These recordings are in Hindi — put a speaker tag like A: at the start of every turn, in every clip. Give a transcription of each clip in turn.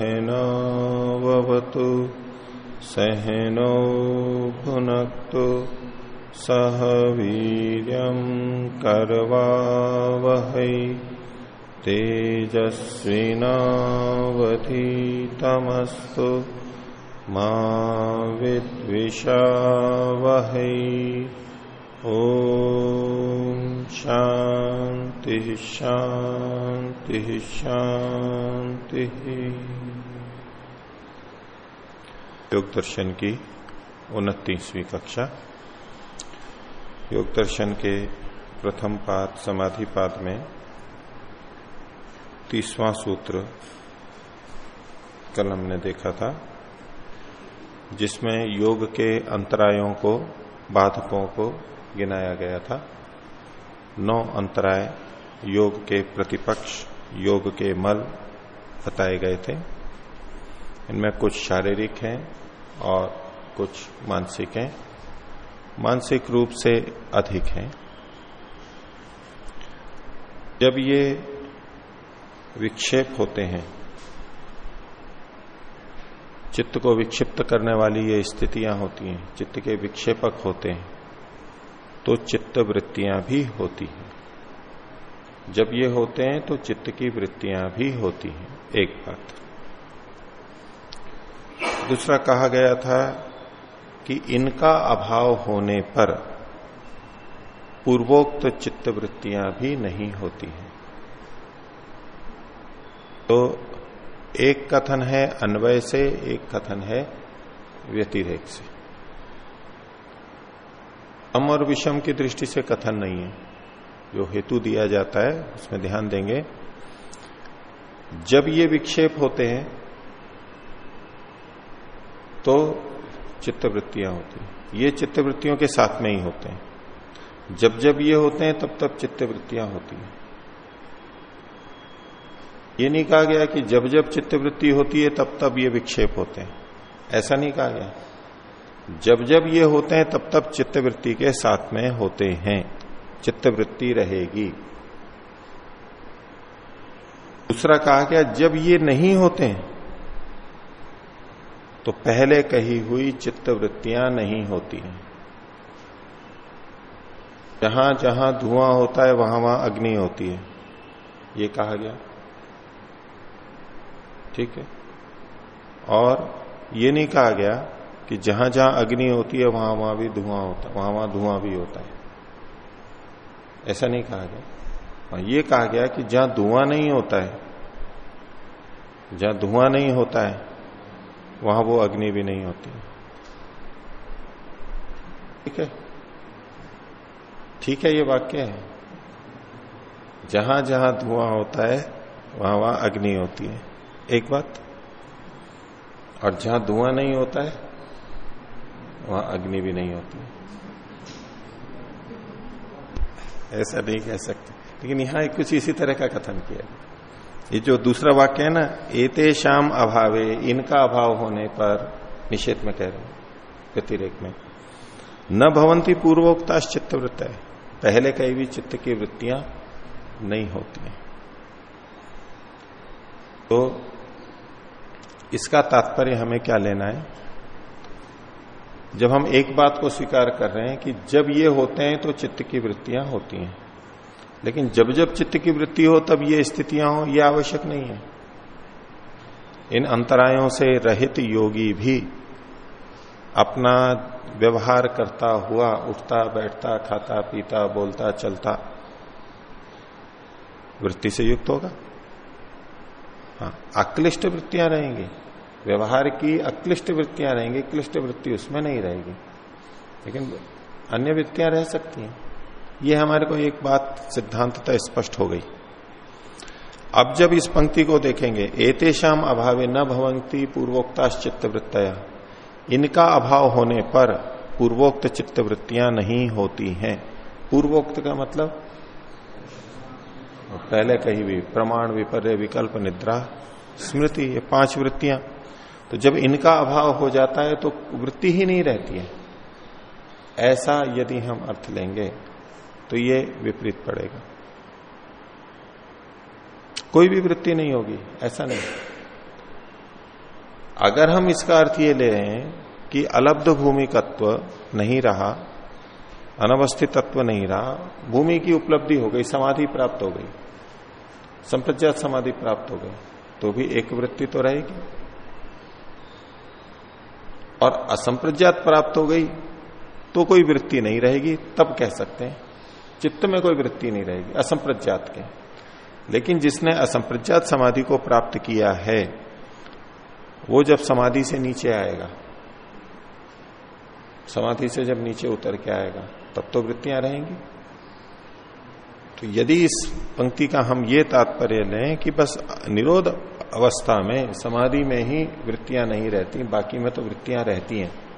A: सहनावतु सहनौ भुनक्तु सह वीर्यं करवावहै। तेजस्विनावधीतमस्तु मा विद्विषावहै। ॐ शांति शांति शांति योग दर्शन की उनतीसवीं कक्षा। योग दर्शन के प्रथम पाद, समाधि पाद में तीसवां सूत्र कल हमने देखा था, जिसमें योग के अंतरायों को, बाधकों को गिनाया गया था। नौ अंतराय योग के प्रतिपक्ष, योग के मल बताए गए थे। इनमें कुछ शारीरिक हैं और कुछ मानसिक हैं मानसिक रूप से अधिक हैं। जब ये विक्षेप होते हैं, चित्त को विक्षिप्त करने वाली ये स्थितियाँ होती हैं, चित्त के विक्षेपक होते हैं तो चित्त वृत्तियाँ भी होती हैं। जब ये होते हैं तो चित्त की वृत्तियाँ भी होती हैं, एक बात। दूसरा कहा गया था कि इनका अभाव होने पर पूर्वोक्त चित्त वृत्तियाँ भी नहीं होती हैं। तो एक कथन है अन्वय से, एक कथन है व्यतिरेक से। अम और विषम की दृष्टि से कथन नहीं है। जो हेतु दिया जाता है, उसमें ध्यान देंगे। जब ये विक्षेप होते हैं तो चित्तवृत्तियाँ होती हैं। ये चित्तवृत्तियों के साथ में ही होते हैं। जब जब ये होते हैं, तब तब चित्तवृत्तियाँ होती हैं। ये नहीं कहा गया कि जब जब चित्तवृत्ति होती है, तब तब ये विक्षेप होते हैं। ऐसा नहीं कहा गया। जब जब ये होते हैं, तब तब चित्तवृत्ति के साथ में होते हैं। चित्तवृत्ति रहेगी। दूसरा कहा गया, जब ये नहीं होते हैं तो पहले कही हुई चित्तवृत्तियाँ नहीं होती हैं। जहाँ जहाँ धुआँ होता है, वहाँ वहाँ अग्नि होती है। ये कहा गया। ठीक है? और ये नहीं कहा गया कि जहाँ जहाँ अग्नि होती है, वहाँ वहाँ भी धुआँ होता है, वहाँ वहाँ धुआँ भी होता है। ऐसा नहीं कहा गया। ये कहा गया कि जहाँ धुआँ नहीं होता है, जहाँ धुआँ नहीं होता है वहाँ वो अग्नि भी नहीं होती। ठीक है? ठीक है, ये वाक्य है। जहाँ जहाँ धुआँ होता है, वहाँ वहाँ अग्नि होती है। एक बात? और जहाँ धुआँ नहीं होता है, वहाँ अग्नि भी नहीं होती ऐसा नहीं कह सकते। लेकिन यहाँ कुछ इसी तरह का कथन किया ये जो दूसरा वाक्य है ना, एते शाम अभावे, इनका अभाव होने पर निषेध में कह रहे व्यतिरेक में। न भवंती पूर्वोक्ता चित्त वृत्त है। पहले कई भी चित्त की वृत्तियाँ नहीं होती हैं। तो इसका तात्पर्य हमें क्या लेना है? जब हम एक बात को स्वीकार कर रहे हैं कि जब ये होते हैं तो चित्त की वृत्तियाँ होती हैं। लेकिन जब जब चित्त की वृत्ति हो, तब ये स्थितियाँ हो, ये आवश्यक नहीं है। इन अंतरायों से रहित योगी भी अपना व्यवहार करता हुआ, उठता, बैठता, खाता, पीता, बोलता, चलता, वृत्ति से युक्त होगा। हाँ अक्लिष्ट वृत्तियाँ रहेंगी। व्यवहार की अक्लिष्ट वृत्तियाँ रहेंगी, क्लिष्ट वृत्ति उसमें नहीं रहेगी। लेकिन अन्य वृत्तियाँ रह सकती हैं। ये हमारे को एक बात सिद्धांतता स्पष्ट हो गई। अब जब इस पंक्ति को देखेंगे, एतेषाम अभावे न भवंती पूर्वोक्ताश चित्त वृत्तया इनका अभाव होने पर पूर्वोक्त चित्त वृत्तियाँ नहीं होती हैं। पूर्वोक्त का मतलब? पहले कही भी, प्रमाण, विपर्य, विकल्प, निद्रा, स्मृति, ये पाँच वृत्तियाँ। तो जब इनका अभाव हो जाता है तो वृत्ति ही नहीं रहती है। ऐसा यदि हम अर्थ लेंगे तो ये विपरीत पड़ेगा। कोई भी वृत्ति नहीं होगी, ऐसा नहीं। अगर हम इसका अर्थ ये ले रहे हैं कि अलब्ध भूमिकत्व नहीं रहा, अनवस्थित तत्व नहीं रहा, भूमि की उपलब्धि हो गई, समाधि प्राप्त हो गई, संप्रज्ञात समाधि प्राप्त हो गई तो भी एक वृत्ति तो रहेगी। और असंप्रज्ञात प्राप्त हो गई तो कोई वृत्ति नहीं रहेगी, तब कह सकते हैं चित्त में कोई वृत्ति नहीं रहेगी, असंप्रज्ञात के। लेकिन जिसने असंप्रज्ञात समाधि को प्राप्त किया है, वो जब समाधि से नीचे आएगा, समाधि से जब नीचे उतर के आएगा, तब तो वृत्तियाँ रहेंगी। तो यदि इस पंक्ति का हम ये तात्पर्य लें कि बस निरोध अवस्था में, समाधि में ही वृत्तियाँ नहीं रहती, बाकी में तो वृत्तियाँ रहती हैं।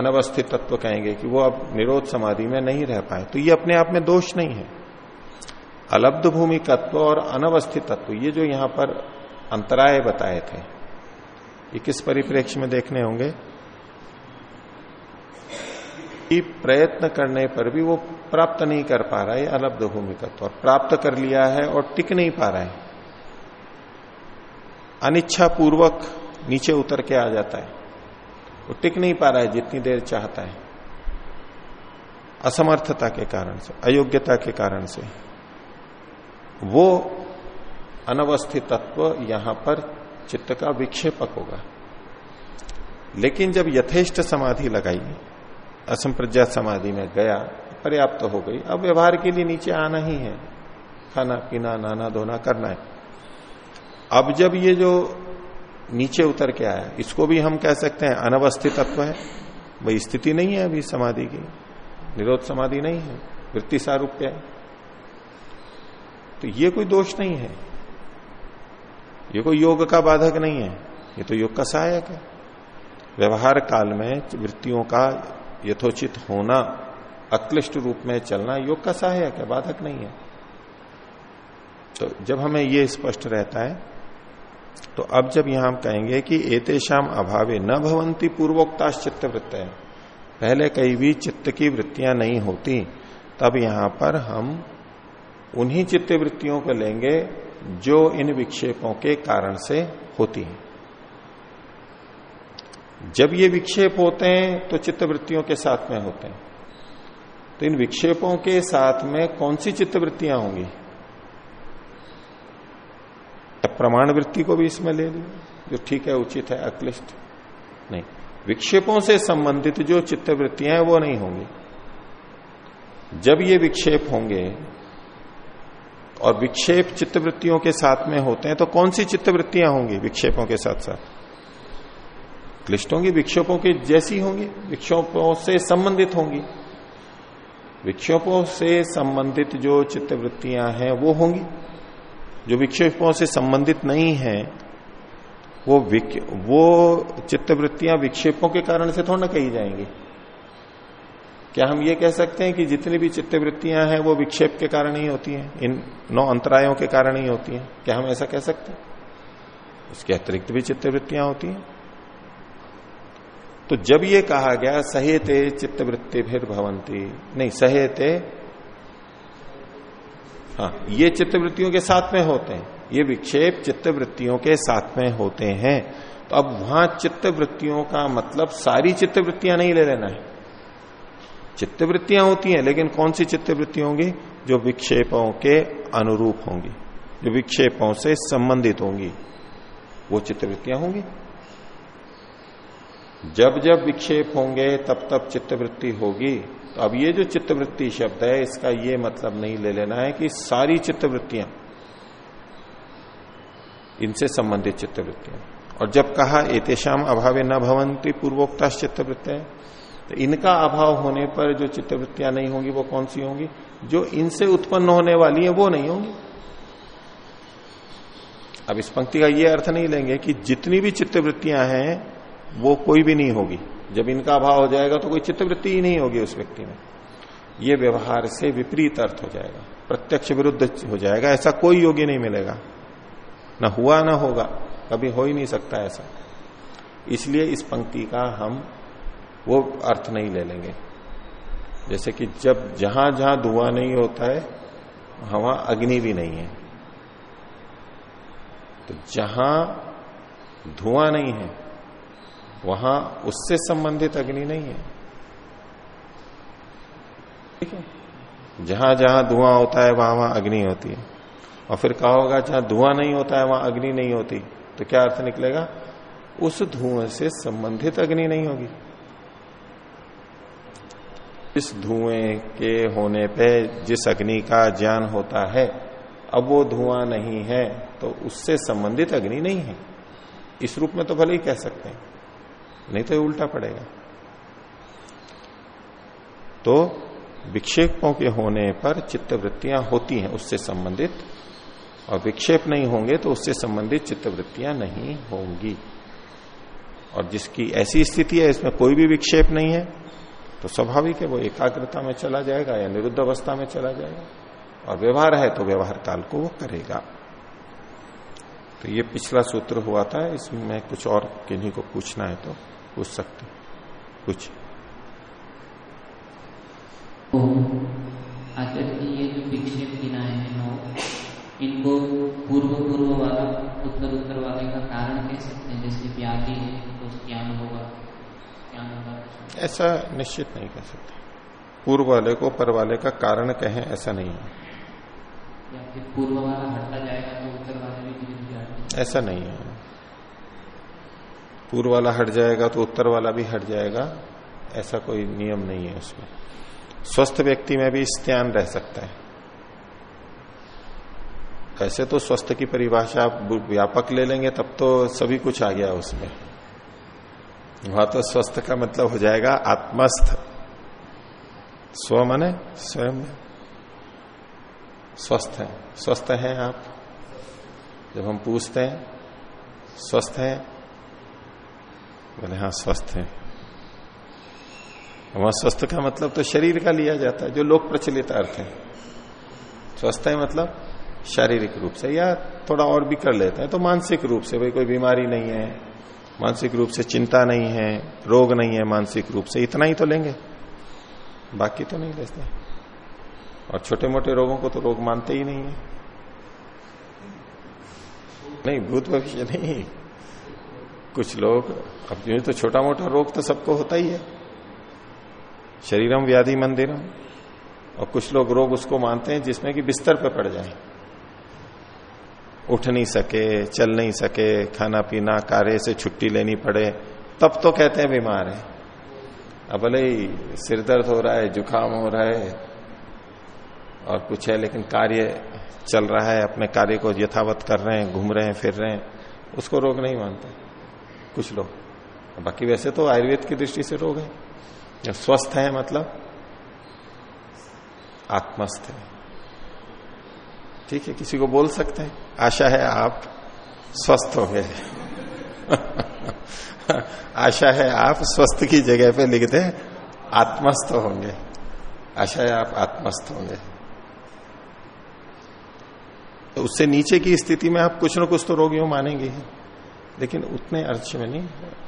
A: अनवस्थित तत्व कहेंगे कि वो अब निरोध समाधि में नहीं रह पाए। तो ये अपने आप में दोष नहीं है। अलब्ध भूमि तत्व और अनवस्थित तत्व, ये जो यहाँ पर अंतराय बताए थे, ये किस परिप्रेक्ष्य में देखने होंगे? प्रयत्न करने पर भी वो प्राप्त नहीं कर पा रहा है अलब्ध भूमि तत्व, और प्राप्त कर लिया है और टिक नहीं पा रहा है। अनिच्छा पूर्वक नीचे उतर के आ जाता है। वो टिक नहीं पा रहा है, जितनी देर चाहता है। असमर्थता के कारण से, अयोग्यता के कारण से। वो अनवस्थित तत्व यहाँ पर चित्त का विक्षेपक होगा। लेकिन जब यथेष्ट समाधि लगाई असंप्रज्ञात समाधि में गया, पर्याप्त तो हो गई, अब व्यवहार के लिए नीचे आना ही है। खाना पीना नाना धोना करना है। अब जब ये जो नीचे उतर के आया। इसको भी हम कह सकते हैं, अनवस्थित तत्व है। वही स्थिति नहीं है अभी समाधि की। निरोध समाधि नहीं है। वृत्ति सारूप्य है। तो ये कोई दोष नहीं है। ये कोई योग का बाधक नहीं है। ये तो योग का सहायक है। व्यवहार काल में वृत्तियों का यथोचित होना, अक्लिष्ट रूप में चलना योग का सहायक है, बाधक नहीं है। तो जब हमें ये स्पष्ट रहता है तो अब जब यहाँ हम कहेंगे कि एतेशाम अभावे न भवंती पूर्वोक्ता चित्त वृत्त पहले कहीं भी चित्त की वृत्तियाँ नहीं होती, तब यहाँ पर हम उन्हीं चित्त वृत्तियों को लेंगे जो इन विक्षेपों के कारण से होती हैं। जब ये विक्षेप होते हैं तो चित्त वृत्तियों के साथ में होते हैं। तो इन विक्षेपों के साथ में कौन सी चित्त वृत्तियाँ होंगी? प्रमाण वृत्ति को भी इसमें ले ली जो ठीक है, उचित है, अक्लिष्ट। नहीं, विक्षेपों से संबंधित जो चित्त वृत्तियाँ वो नहीं होंगी। जब ये विक्षेप होंगे, और विक्षेप चित्तवृत्तियों के साथ में होते हैं तो कौन सी चित्तवृत्तियाँ होंगी विक्षेपों के साथ साथ? क्लिष्ट होंगी, विक्षेपों की जैसी होंगी, विक्षोपों से संबंधित होंगी। विक्षेपों से संबंधित जो चित्तवृत्तियाँ हैं, वो होंगी। जो विक्षेपों से संबंधित नहीं है, वो वो चित्तवृत्तियाँ विक्षेपों के कारण से थोड़ा ना कही जाएँगी। क्या हम ये कह सकते हैं कि जितनी भी चित्तवृत्तियाँ हैं, वो विक्षेप के कारण ही होती हैं? इन नौ अंतरायों के कारण ही होती हैं। क्या हम ऐसा कह सकते हैं? इसके अतिरिक्त भी चित्तवृत्तियाँ होती हैं। तो जब ये कहा गया, सहेते चित्तवृत्ति फिर भवंती नहीं, सहेते हाँ ये चित्तवृत्तियों के साथ में होते हैं। ये विक्षेप चित्तवृत्तियों के साथ में होते हैं। तो अब वहाँ चित्तवृत्तियों का मतलब सारी चित्तवृत्तियाँ नहीं ले लेना है। चित्तवृत्तियाँ होती हैं, लेकिन कौन सी चित्तवृत्ति होंगी? जो विक्षेपों के अनुरूप होंगी। जो विक्षेपों से संबंधित होंगी। वो चित्तवृत्तियाँ होंगी। जब जब विक्षेप होंगे, तब तब चित्तवृत्ति होगी। तो अब ये जो चित्तवृत्ति शब्द है, इसका ये मतलब नहीं ले लेना है कि सारी चित्तवृत्तियाँ, इनसे संबंधित चित्तवृत्तियाँ। और जब कहा एतेशाम अभावे न भवंती पूर्वोक्ता चित्तवृत्तियाँ तो इनका अभाव होने पर जो चित्तवृत्तियाँ नहीं होंगी, वो कौन सी होंगी? जो इनसे उत्पन्न होने वाली है, वो नहीं होंगी। अब इस पंक्ति का ये अर्थ नहीं लेंगे कि जितनी भी चित्तवृत्तियाँ हैं वो कोई भी नहीं होगी। जब इनका अभाव हो जाएगा तो कोई चित्तवृत्ति ही नहीं होगी उस व्यक्ति में। ये व्यवहार से विपरीत अर्थ हो जाएगा। प्रत्यक्ष विरुद्ध हो जाएगा। ऐसा कोई योगी नहीं मिलेगा। ना हुआ, ना होगा। कभी हो ही नहीं सकता ऐसा। इसलिए इस पंक्ति का हम वो अर्थ नहीं ले लेंगे। जैसे कि जब जहाँ जहाँ धुआँ नहीं होता है, वहाँ अग्नि भी नहीं है। तो जहाँ धुआँ नहीं है वहाँ उससे संबंधित अग्नि नहीं है। ठीक है? जहाँ जहाँ धुआँ होता है, वहाँ वहाँ अग्नि होती है। और फिर कहा होगा, जहाँ धुआँ नहीं होता है, वहाँ अग्नि नहीं होती। तो क्या अर्थ निकलेगा? उस धुएँ से संबंधित अग्नि नहीं होगी। इस धुएँ के होने पे जिस अग्नि का ज्ञान होता है, अब वो धुआँ नहीं है तो उससे संबंधित अग्नि नहीं है। इस रूप में तो भले ही कह सकते हैं। नहीं तो उल्टा पड़ेगा। तो विक्षेपों के होने पर चित्त वृत्तियाँ होती हैं, उससे संबंधित। और विक्षेप नहीं होंगे तो उससे संबंधित चित्त वृत्तियाँ नहीं होंगी। और जिसकी ऐसी स्थिति है, इसमें कोई भी विक्षेप नहीं है तो स्वाभाविक है वो एकाग्रता में चला जाएगा या निरुद्ध अवस्था में चला जाएगा। और व्यवहार है तो व्यवहार काल को वो करेगा। तो ये पिछला सूत्र हुआ था, इसमें कुछ और किन्हीं को पूछना है तो। पूछ सकते कुछ
B: आचार्य जी ये जो विक्षेप गिनाए हैं नौ इनको पूर्व पूर्व वाला उत्तर उत्तर वाले का कारण कह सकते हैं? जैसे व्याधि है तो ज्ञान होगा ज्ञान होगा
A: ऐसा निश्चित नहीं कह सकते। पूर्व वाले को पर वाले का कारण कहें ऐसा नहीं है।
B: या फिर पूर्व वाला हटता जाएगा तो उत्तर वाले भी
A: ऐसा नहीं है। पूर्व वाला हट जाएगा तो उत्तर वाला भी हट जाएगा, ऐसा कोई नियम नहीं है उसमें। स्वस्थ व्यक्ति में भी स्त्यान रह सकता है। ऐसे तो स्वस्थ की परिभाषा आप व्यापक ले लेंगे, तब तो सभी कुछ आ गया उसमें। वहाँ तो स्वस्थ का मतलब हो जाएगा आत्मस्थ। स्व मने स्वयं स्वस्थ है। स्वस्थ है आप? जब हम पूछते हैं, स्वस्थ है बोले हाँ स्वस्थ है। वहाँ स्वस्थ का मतलब तो शरीर का लिया जाता है, जो लोक प्रचलित अर्थ है। स्वस्थ है मतलब शारीरिक रूप से, या थोड़ा और भी कर लेते हैं तो मानसिक रूप से, भाई, कोई बीमारी नहीं है, मानसिक रूप से चिंता नहीं है, रोग नहीं है मानसिक रूप से, इतना ही तो लेंगे, बाकी तो नहीं लेते। और छोटे मोटे रोगों को तो रोग मानते ही नहीं है। नहीं, भूत भविष्य नहीं। कुछ लोग, अब जो तो छोटा मोटा रोग तो सबको होता ही है। शरीरम व्याधि मंदिरम। और कुछ लोग रोग उसको मानते हैं जिसमें कि बिस्तर पे पड़ जाए। उठ नहीं सके, चल नहीं सके, खाना पीना, कार्य से छुट्टी लेनी पड़े, तब तो कहते हैं बीमार है। अब भले ही सिर दर्द हो रहा है, जुकाम हो रहा है, और कुछ है, लेकिन कार्य चल रहा है, अपने कार्य को यथावत कर रहे हैं, घूम रहे हैं, फिर रहे हैं, उसको रोग नहीं मानते। कुछ लोग बाकी वैसे तो आयुर्वेद की दृष्टि से रोग है। स्वस्थ है मतलब? आत्मस्थ है। ठीक है, किसी को बोल सकते हैं, आशा है आप स्वस्थ हो गए। आशा है आप स्वस्थ की जगह पे लिख दें आत्मस्थ होंगे। आशा है आप आत्मस्थ होंगे। तो उससे नीचे की स्थिति में आप कुछ न कुछ तो रोगियों मानेंगे ही। लेकिन उतने अर्थ में नहीं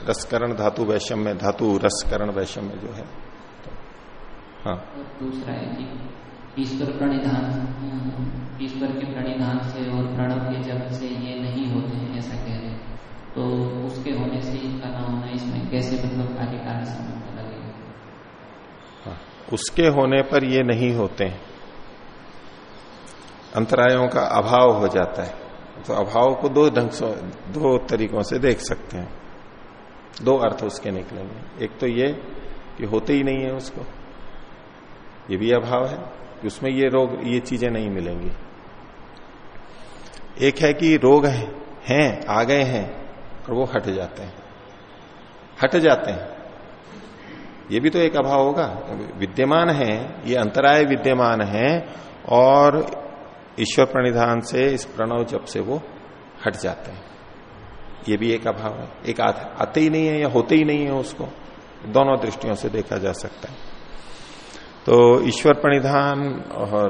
A: रसकरण धातु वैषम में धातु रसकरण वैषम में जो है। तो, हाँ
B: दूसरा है कि ईश्वर प्रणिधान ईश्वर के प्रणिधान से और प्रणव के जप से ये नहीं होते हैं ऐसा कह रहे तो उसके होने से इनका ना होना इसमें कैसे मतलब कार्य कार्य संबंध लगेगा
A: हाँ, उसके होने पर ये नहीं होते। अंतरायों का अभाव हो जाता है। तो अभाव को दो ढंग से दो तरीकों से देख सकते हैं। दो अर्थ उसके निकलेंगे। एक तो ये कि होते ही नहीं है उसको। ये भी अभाव है कि उसमें ये रोग ये चीज़ें नहीं मिलेंगी। एक है कि रोग है, हैं आ गए हैं और वो हट जाते हैं। हट जाते हैं। ये भी तो एक अभाव होगा। विद्यमान है ये अंतराय विद्यमान है और ईश्वर प्रणिधान से इस प्रणव जप से वो हट जाते हैं। ये भी एक अभाव है। एक आते ही नहीं है या होते ही नहीं है उसको। दोनों दृष्टियों से देखा जा सकता है। तो ईश्वर प्रणिधान और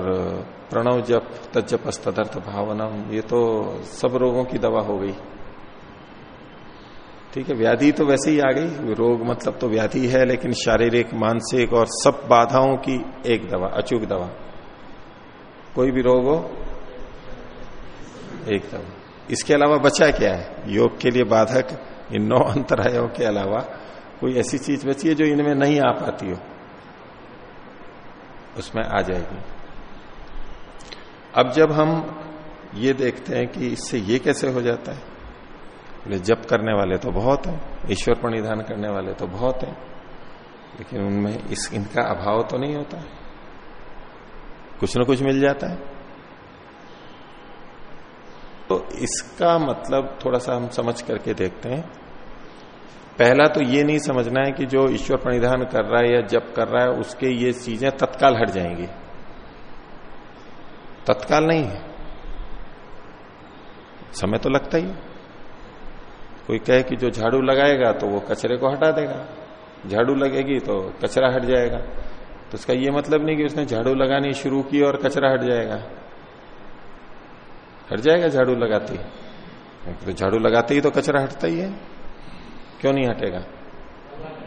A: प्रणव जप तजप तदर्थ भावनम, ये तो सब रोगों की दवा हो गई। ठीक है, व्याधि तो वैसे ही आ गई। रोग मतलब तो व्याधि है, लेकिन शारीरिक, मानसिक और सब बाधाओं की एक दवा, अचूक दवा। कोई भी रोग हो एक दवा इसके अलावा बचा क्या है? योग के लिए बाधक इन नौ अंतरायों के अलावा कोई ऐसी चीज़ बची है जो इनमें नहीं आ पाती हो? उसमें आ जाएगी। अब जब हम ये देखते हैं कि इससे ये कैसे हो जाता है? बोले, जप करने वाले तो बहुत हैं, ईश्वर प्रणिधान करने वाले तो बहुत हैं, लेकिन उनमें इस, इनका अभाव तो नहीं होता। है कुछ ना कुछ मिल जाता है। तो इसका मतलब थोड़ा सा हम समझ करके देखते हैं। पहला तो ये नहीं समझना है कि जो ईश्वर परिधान कर रहा है या जप कर रहा है, उसके ये चीज़ें तत्काल हट जाएँगी। तत्काल नहीं है। समय तो लगता ही कोई कहे कि जो झाड़ू लगाएगा तो वो कचरे को हटा देगा। झाड़ू लगेगी तो कचरा हट जाएगा। तो उसका ये मतलब नहीं कि उसने झाड़ू लगानी शुरू की और कचरा हट जाएगा। हट जाएगा झाड़ू लगाते। ही तो झाड़ू लगाते ही तो कचरा हटता ही है। क्यों नहीं हटेगा?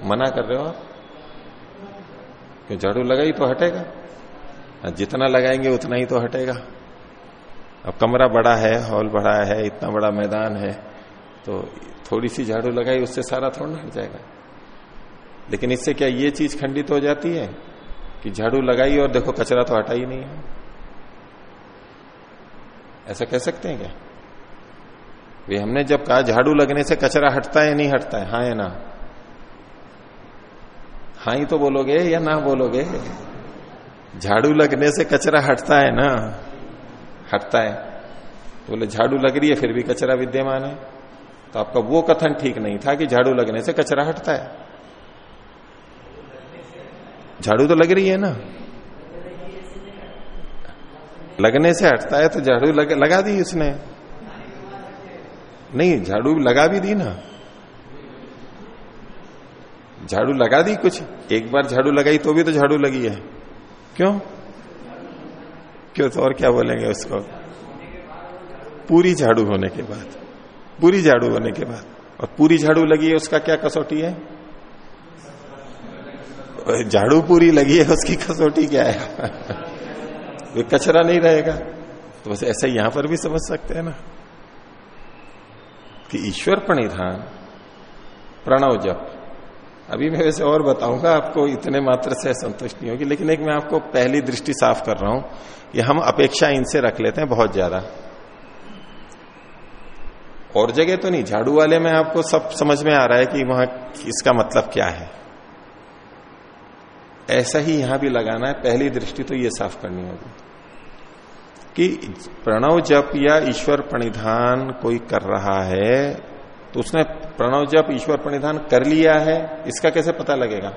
A: मना कर रहे हो आप? क्यों झाड़ू लगाई तो हटेगा? हाँ, जितना लगाएँगे उतना ही तो हटेगा। अब कमरा बड़ा है हॉल बड़ा है इतना बड़ा मैदान है तो थोड़ी सी झाड़ू लगाई उससे सारा थोड़ा हट जाएगा। लेकिन इससे क्या ये चीज़ खंडित हो जाती है कि झाड़ू लगाई और देखो कचरा तो हटा ही नहीं है। ऐसा कह सकते हैं क्या? वे हमने जब कहा झाड़ू लगने से कचरा हटता है नहीं हटता है हाँ या ना? हाँ ही तो बोलोगे या ना बोलोगे? झाड़ू लगने से कचरा हटता है ना? हटता है। तो बोले, झाड़ू लग रही है, फिर भी कचरा विद्यमान है। तो आपका वो कथन ठीक नहीं था कि झाड़ू लगने से कचरा हटता है। झाड़ू तो लग रही है ना? लगने से हटता है तो झाड़ू लग, लगा दी उसने। नहीं झाड़ू लगा भी दी ना। झाड़ू लगा दी कुछ? एक बार झाड़ू लगाई तो भी तो झाड़ू लगी है। क्यों? क्यों तो और क्या बोलेंगे उसको? पूरी झाड़ू होने के बाद पूरी झाड़ू होने के बाद। और पूरी झाड़ू लगी है उसका क्या कसौटी है? झाड़ू पूरी लगी है उसकी कसौटी क्या है? वे कचरा नहीं रहेगा। तो बस ऐसा यहाँ पर भी समझ सकते हैं ना। कि ईश्वर प्रणिधान, प्रणव जप। अभी मैं वैसे और बताऊँगा आपको, इतने मात्र से संतुष्ट नहीं होगी, लेकिन एक मैं आपको पहली दृष्टि साफ़ कर रहा हूँ कि हम अपेक्षा इनसे रख लेते हैं बहुत ज़्यादा। और जगह तो नहीं, झाड़ू वाले में आपको सब समझ में आ रहा है कि वहाँ इसका मतलब क्या है। ऐसा ही यहाँ भी लगाना है, पहली दृष्टि तो ये साफ़ करनी होगी। कि प्रणव जप या ईश्वर प्रणिधान कोई कर रहा है तो उसने प्रणव जप, ईश्वर प्रणिधान कर लिया है, इसका कैसे पता लगेगा?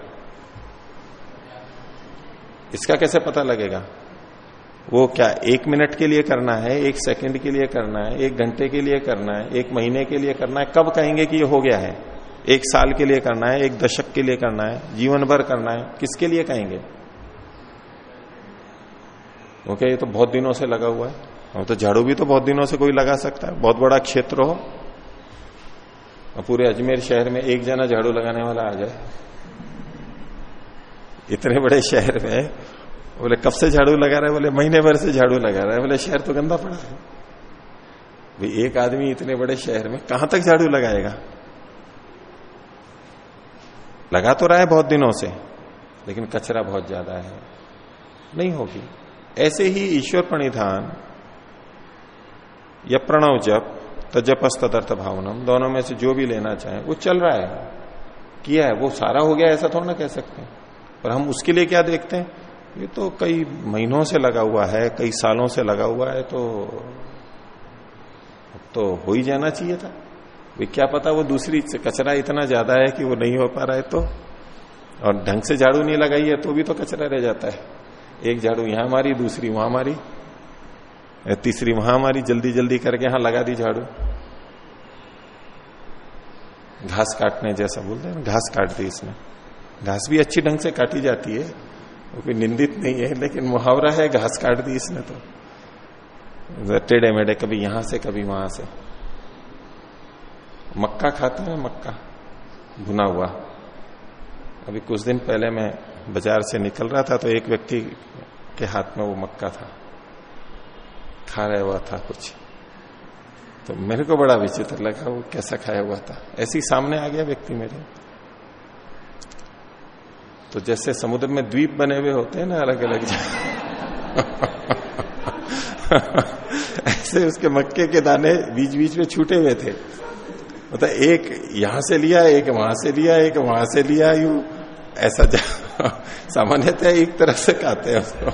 A: इसका कैसे पता लगेगा? वो क्या एक मिनट के लिए करना है, एक सेकंड के लिए करना है, एक घंटे के लिए करना है, एक महीने के लिए करना है? कब कहेंगे कि ये हो गया है? एक साल के लिए करना है, एक दशक के लिए करना है, जीवन भर करना है, किसके लिए कहेंगे? क्योंकि ये तो बहुत दिनों से लगा हुआ है। और तो झाड़ू भी तो बहुत दिनों से कोई लगा सकता है। बहुत बड़ा क्षेत्र हो। और पूरे अजमेर शहर में एक जना झाड़ू लगाने वाला आ जाए। इतने बड़े शहर में, बोले, कब से झाड़ू लगा रहा है? बोले, महीने भर से झाड़ू लगा रहा है। बोले, शहर तो गंदा पड़ा है। भाई, एक आदमी इतने बड़े शहर में कहाँ तक झाड़ू लगाएगा? लगा तो रहा है बहुत दिनों से, लेकिन कचरा बहुत ज़्यादा है। नहीं होगी। ऐसे ही ईश्वर प्रणिधान या प्रणव जप तजपस भावनम, दोनों में से जो भी लेना चाहे, वो चल रहा है। किया है, वो सारा हो गया, ऐसा थोड़ा ना कह सकते हैं। पर हम उसके लिए क्या देखते हैं? ये तो कई महीनों से लगा हुआ है, कई सालों से लगा हुआ है तो तो हो ही जाना चाहिए था। वे क्या पता वो दूसरी कचरा इतना ज़्यादा है कि वो नहीं हो पा रहा है तो और ढंग से झाड़ू नहीं लगाई है तो भी तो कचरा रह जाता है। एक झाड़ू यहाँ मारी, दूसरी वहाँ मारी तीसरी वहाँ मारी, जल्दी जल्दी करके यहाँ लगा दी झाड़ू। घास काटने जैसा बोलते हैं घास काट दी इसमें। घास भी अच्छी ढंग से काटी जाती है, वो कोई निंदित नहीं है, लेकिन मुहावरा है घास काट दी इसने तो। टेढ़े मेढ़े कभी यहाँ से, कभी वहाँ से। मक्का खाते हैं, मक्का। भुना हुआ। अभी कुछ दिन पहले मैं बाज़ार से निकल रहा था तो एक व्यक्ति के हाथ में वो मक्का था। खा रहा हुआ था कुछ। तो मेरे को बड़ा विचित्र लगा, वो कैसा खाया हुआ था। ऐसी सामने आ गया व्यक्ति मेरे। तो जैसे समुद्र में द्वीप बने हुए होते हैं ना अलग अलग जगह। ऐसे उसके मक्के के दाने बीच बीच में छूटे हुए थे। मतलब एक यहाँ से लिया, एक वहाँ से लिया, एक वहाँ से लिया, यू ऐसा सामान्यतः एक तरह से खाते हैं उसको।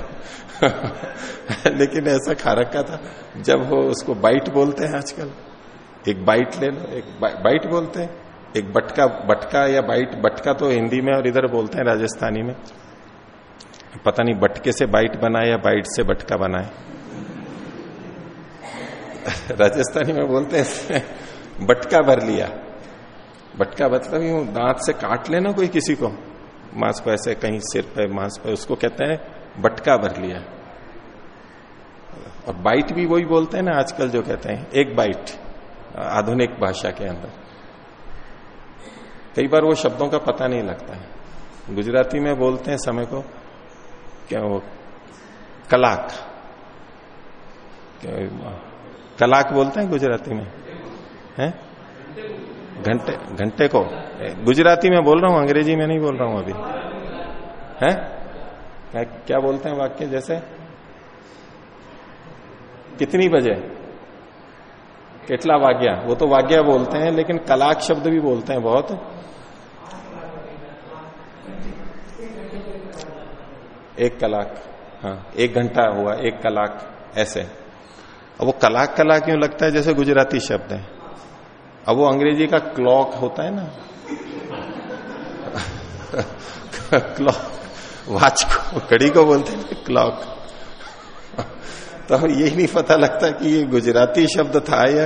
A: लेकिन ऐसा खा रखा था, जब वो उसको बाइट बोलते हैं आजकल। एक बाइट ले लो, एक बाइट बोलते हैं। एक बटका बटका या बाइट बटका तो हिंदी में और इधर बोलते हैं राजस्थानी में। पता नहीं बटके से बाइट बनाए या बाइट से बटका बनाए। राजस्थानी में बोलते हैं बटका भर लिया। बटका मतलब यूँ दांत से काट लेना कोई किसी को। मांस को ऐसे कहीं सिर पे, मांस पे, उसको कहते हैं बटका भर लिया। और बाइट भी वही बोलते हैं ना आजकल जो कहते हैं, एक बाइट आधुनिक भाषा के अंदर। कई बार वो शब्दों का पता नहीं लगता है। गुजराती में बोलते हैं समय को, क्या वो, कलाक। क्या, कलाक बोलते हैं गुजराती में? हैं? घंटे घंटे को? गुजराती में बोल रहा हूँ अंग्रेज़ी में नहीं बोल रहा हूँ अभी। है? क्या, बोलते हैं वाक्य जैसे? कितनी बजे? कितला वाग्या। वो तो वाग्या बोलते हैं लेकिन कलाक शब्द भी बोलते हैं बहुत। एक कलाक। हाँ एक घंटा हुआ एक कलाक ऐसे। अब वो कलाक कलाक क्यों लगता है? जैसे गुजराती शब्द है। अब वो अंग्रेज़ी का क्लॉक होता है ना। क्लॉक वॉच को घड़ी को बोलते हैं क्लॉक। तो यही नहीं पता लगता कि ये गुजराती शब्द था या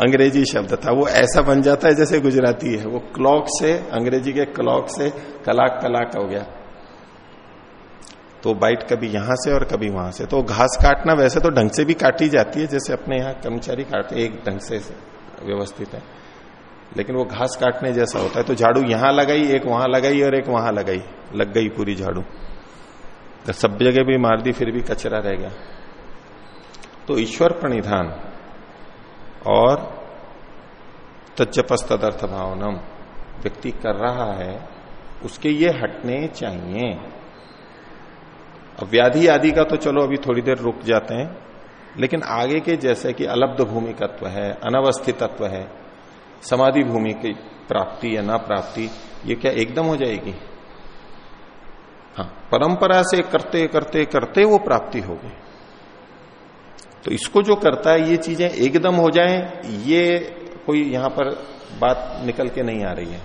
A: अंग्रेज़ी शब्द था। वो ऐसा बन जाता है जैसे गुजराती है। वो क्लॉक से अंग्रेज़ी के क्लॉक से कलाक कलाक हो गया। तो बाइट कभी यहाँ से और कभी वहाँ से। तो घास काटना वैसे तो ढंग से भी काटी जाती है जैसे अपने यहाँ कर्मचारी काटते एक ढंग से, से। व्यवस्थित है। लेकिन वो घास काटने जैसा होता है तो झाड़ू यहाँ लगाई, एक वहाँ लगाई और एक वहाँ लगाई। लग गई पूरी झाड़ू। तो सब जगह भी मार दी, फिर भी कचरा रह गया। तो ईश्वर प्रणिधान और तजपस तदर्थ भावनम व्यक्ति कर रहा है, उसके ये हटने चाहिए। अब व्याधि आदि का तो चलो अभी थोड़ी देर रुक जाते हैं। लेकिन आगे के जैसे कि अलब्ध भूमिकत्व है अनवस्थितत्व है, समाधि भूमि की प्राप्ति या ना प्राप्ति, ये क्या एकदम हो जाएगी? हाँ परंपरा से करते करते करते वो प्राप्ति होगी तो इसको जो करता है, ये चीज़ें एकदम हो जाएँ, ये कोई यहाँ पर बात निकल के नहीं आ रही है।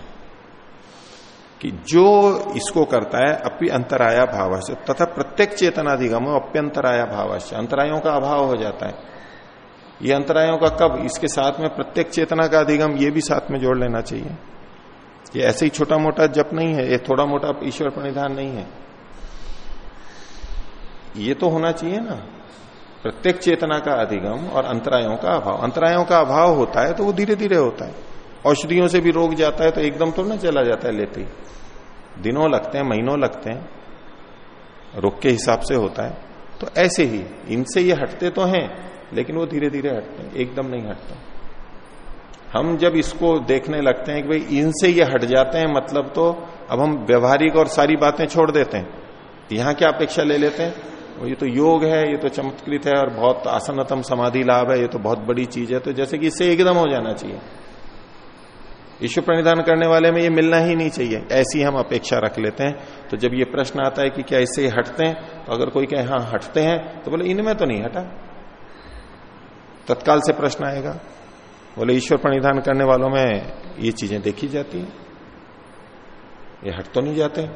A: कि जो इसको करता है, अपी अंतराया भाव से तथा प्रत्येक चेतनाधिगम अप्यंतराया भाव से अंतरायों का अभाव हो जाता है। ये अंतरायों का कब? इसके साथ में प्रत्येक चेतना का अधिगम ये भी साथ में जोड़ लेना चाहिए। ये ऐसे ही छोटा मोटा जप नहीं है, ये थोड़ा मोटा ईश्वर प्रणिधान नहीं है। ये तो होना चाहिए ना। प्रत्येक चेतना का अधिगम और अंतरायों का अभाव। अंतरायों का अभाव होता है तो वो धीरे धीरे होता है। औषधियों से भी रोग जाता है तो एकदम तो ना चला जाता है लेते ही। दिनों लगते हैं, महीनों लगते हैं, रोग के हिसाब से होता है। तो ऐसे ही, इनसे ये हटते तो हैं, लेकिन वो धीरे धीरे हटते हैं, एकदम नहीं हटते हम जब इसको देखने लगते हैं कि भाई इनसे ये हट जाते हैं मतलब तो अब हम व्यवहारिक और सारी बातें छोड़ देते हैं। यहाँ क्या अपेक्षा ले लेते हैं? ये तो योग है, ये तो चमत्कृत है और बहुत आसनतम समाधि लाभ है, ये तो बहुत बड़ी चीज़ है। तो जैसे कि इससे एकदम हो जाना चाहिए। ईश्वर प्रणिधान करने वाले में ये मिलना ही नहीं चाहिए। ऐसी हम अपेक्षा रख लेते हैं। तो जब ये प्रश्न आता है कि क्या इससे हटते हैं तो अगर कोई कहे हाँ हटते हैं तो बोले, इनमें तो नहीं हटा। तत्काल से प्रश्न आएगा। बोले, ईश्वर प्रणिधान करने वालों में ये चीज़ें देखी जाती हैं। ये हट तो नहीं जाते।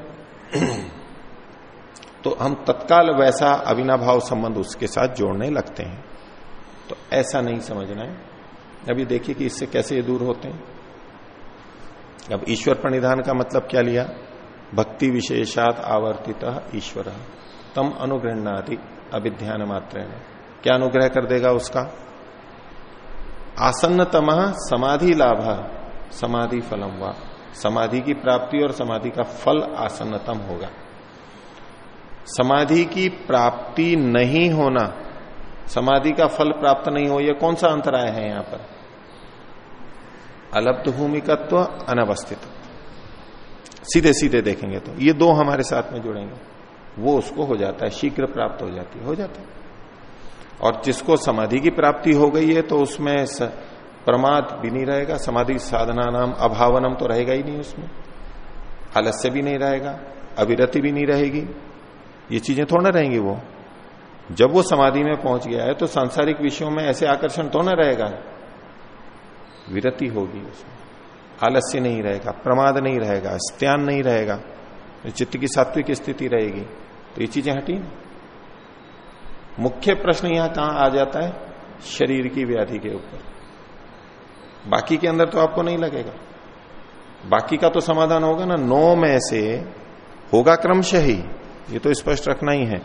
A: तो हम तत्काल वैसा अविनाभाव संबंध उसके साथ जोड़ने लगते हैं। तो ऐसा नहीं समझना है। अभी देखिए कि इससे कैसे ये दूर होते हैं। अब ईश्वर प्रणिधान का मतलब क्या लिया? भक्ति विशेषात आवर्तित ईश्वर। तम अनुग्रहणादि अभिध्यान मात्र क्या अनुग्रह कर देगा उसका? आसन्नतम समाधि लाभ, समाधि फलम व। समाधि की प्राप्ति और समाधि का फल आसन्नतम होगा। समाधि की प्राप्ति नहीं होना, समाधि का फल प्राप्त नहीं हो यह कौन सा अंतराय है यहाँ पर? अलब्ध भूमिकत्व अनवस्थित। सीधे सीधे देखेंगे तो। ये दो हमारे साथ में जुड़ेंगे। वो उसको हो जाता है, शीघ्र प्राप्त हो जाती है, हो जाता है। और जिसको समाधि की प्राप्ति हो गई है तो उसमें प्रमाद भी नहीं रहेगा, समाधि साधना नाम अभावनम तो रहेगा ही नहीं उसमें। आलस्य भी नहीं रहेगा, अविरति भी नहीं रहेगी। ये चीज़ें थोड़ा ना रहेंगी वो। जब वो समाधि में पहुँच गया है तो सांसारिक विषयों में ऐसे आकर्षण तो ना रहेगा। विरति होगी उसमें। आलस्य नहीं रहेगा, प्रमाद नहीं रहेगा, स्त्यान नहीं रहेगा, चित्त की सात्विक स्थिति रहेगी। तो ये चीज़ें हटी ना। मुख्य प्रश्न यहाँ कहाँ आ जाता है? शरीर की व्याधि के ऊपर। बाकी के अंदर तो आपको नहीं लगेगा। बाकी का तो समाधान होगा ना। नौ में से होगा क्रमशः ही। ये तो स्पष्ट रखना ही है।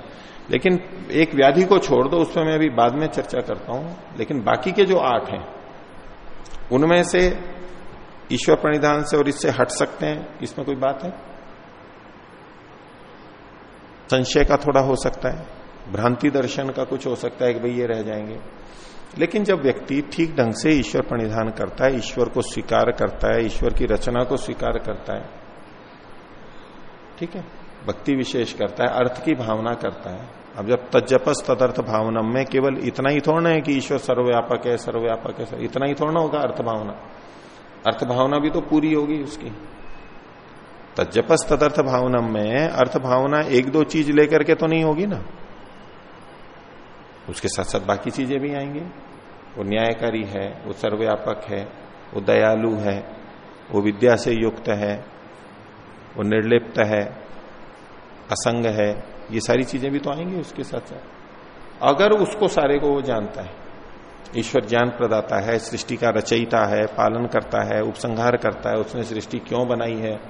A: लेकिन एक व्याधि को छोड़ दो, उसमें मैं अभी बाद में चर्चा करता हूँ। लेकिन बाकी के जो आठ हैं उनमें से ईश्वर प्रणिधान से और इससे हट सकते हैं, इसमें कोई बात है? संशय का थोड़ा हो सकता है, भ्रांति दर्शन का कुछ हो सकता है कि भाई ये रह जाएँगे। लेकिन जब व्यक्ति ठीक ढंग से ईश्वर प्रणिधान करता है, ईश्वर को स्वीकार करता है, ईश्वर की रचना को स्वीकार करता है, ठीक है? भक्ति विशेष करता है, अर्थ की भावना करता है अब जब तजपस तदर्थ भावनम में केवल इतना ही थोड़ा है कि ईश्वर सर्वव्यापक है सर्वव्यापक है इतना ही थोड़ा होगा अर्थ भावना अर्थ भावना भी तो पूरी होगी उसकी। तजपस तदर्थ भावनम में अर्थ भावना एक दो चीज़ लेकर के तो नहीं होगी ना। उसके साथ साथ बाकी चीज़ें भी आएँगी। वो न्यायकारी है, वो सर्वव्यापक है, वो दयालु है, वो विद्या से युक्त है, वो निर्लिप्त है, असंग है ये सारी चीज़ें भी तो आएँगी उसके साथ साथ। अगर उसको सारे को वो जानता है, ईश्वर ज्ञान प्रदाता है, सृष्टि का रचयिता है, पालन करता है, उपसंहार करता है, उसने सृष्टि क्यों बनाई है,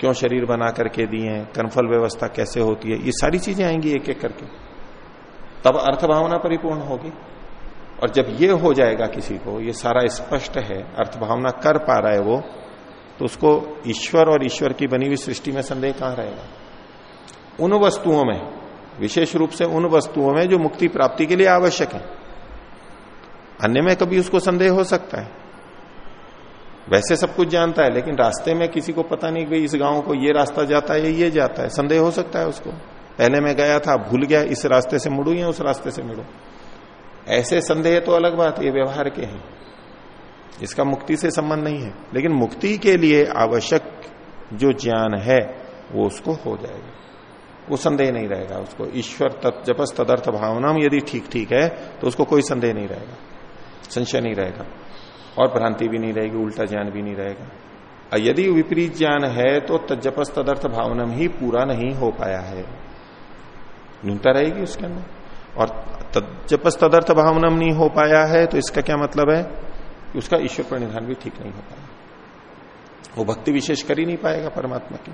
A: क्यों शरीर बना करके दिए हैं, कर्मफल व्यवस्था कैसे होती है, ये सारी चीज़ें आएँगी एक एक करके। तब अर्थ भावना परिपूर्ण होगी। और जब ये हो जाएगा किसी को, ये सारा स्पष्ट है अर्थ भावना कर पा रहा है वो तो उसको ईश्वर और ईश्वर की बनी हुई सृष्टि में संदेह कहाँ रहेगा? उन वस्तुओं में, विशेष रूप से उन वस्तुओं में जो मुक्ति प्राप्ति के लिए आवश्यक है। अन्य में कभी उसको संदेह हो सकता है। वैसे सब कुछ जानता है, लेकिन रास्ते में किसी को पता नहीं कि इस गाँव को ये रास्ता जाता है ये जाता है। संदेह हो सकता है उसको। पहले मैं गया था, भूल गया, इस रास्ते से मुड़ू या उस रास्ते से मुड़ू ऐसे संदेह तो अलग बात, ये व्यवहार के हैं। इसका मुक्ति से संबंध नहीं है। लेकिन मुक्ति के लिए आवश्यक जो ज्ञान है, वो उसको हो जाएगा। वो संदेह नहीं रहेगा उसको। ईश्वर जपस तदर्थ भावना यदि ठीक ठीक है तो उसको कोई संदेह नहीं रहेगा। संशय नहीं रहेगा। और भ्रांति भी नहीं रहेगी, उल्टा ज्ञान भी नहीं रहेगा। यदि विपरीत ज्ञान है तो तजपस तदर्थ भावनम ही पूरा नहीं हो पाया है। न्यूनता रहेगी उसके अंदर। और तजपस तदर्थ भावनम नहीं हो पाया है तो इसका क्या मतलब है? कि उसका ईश्वर पर निधान भी ठीक नहीं हो पाया। वो भक्ति विशेष कर ही नहीं पाएगा परमात्मा की।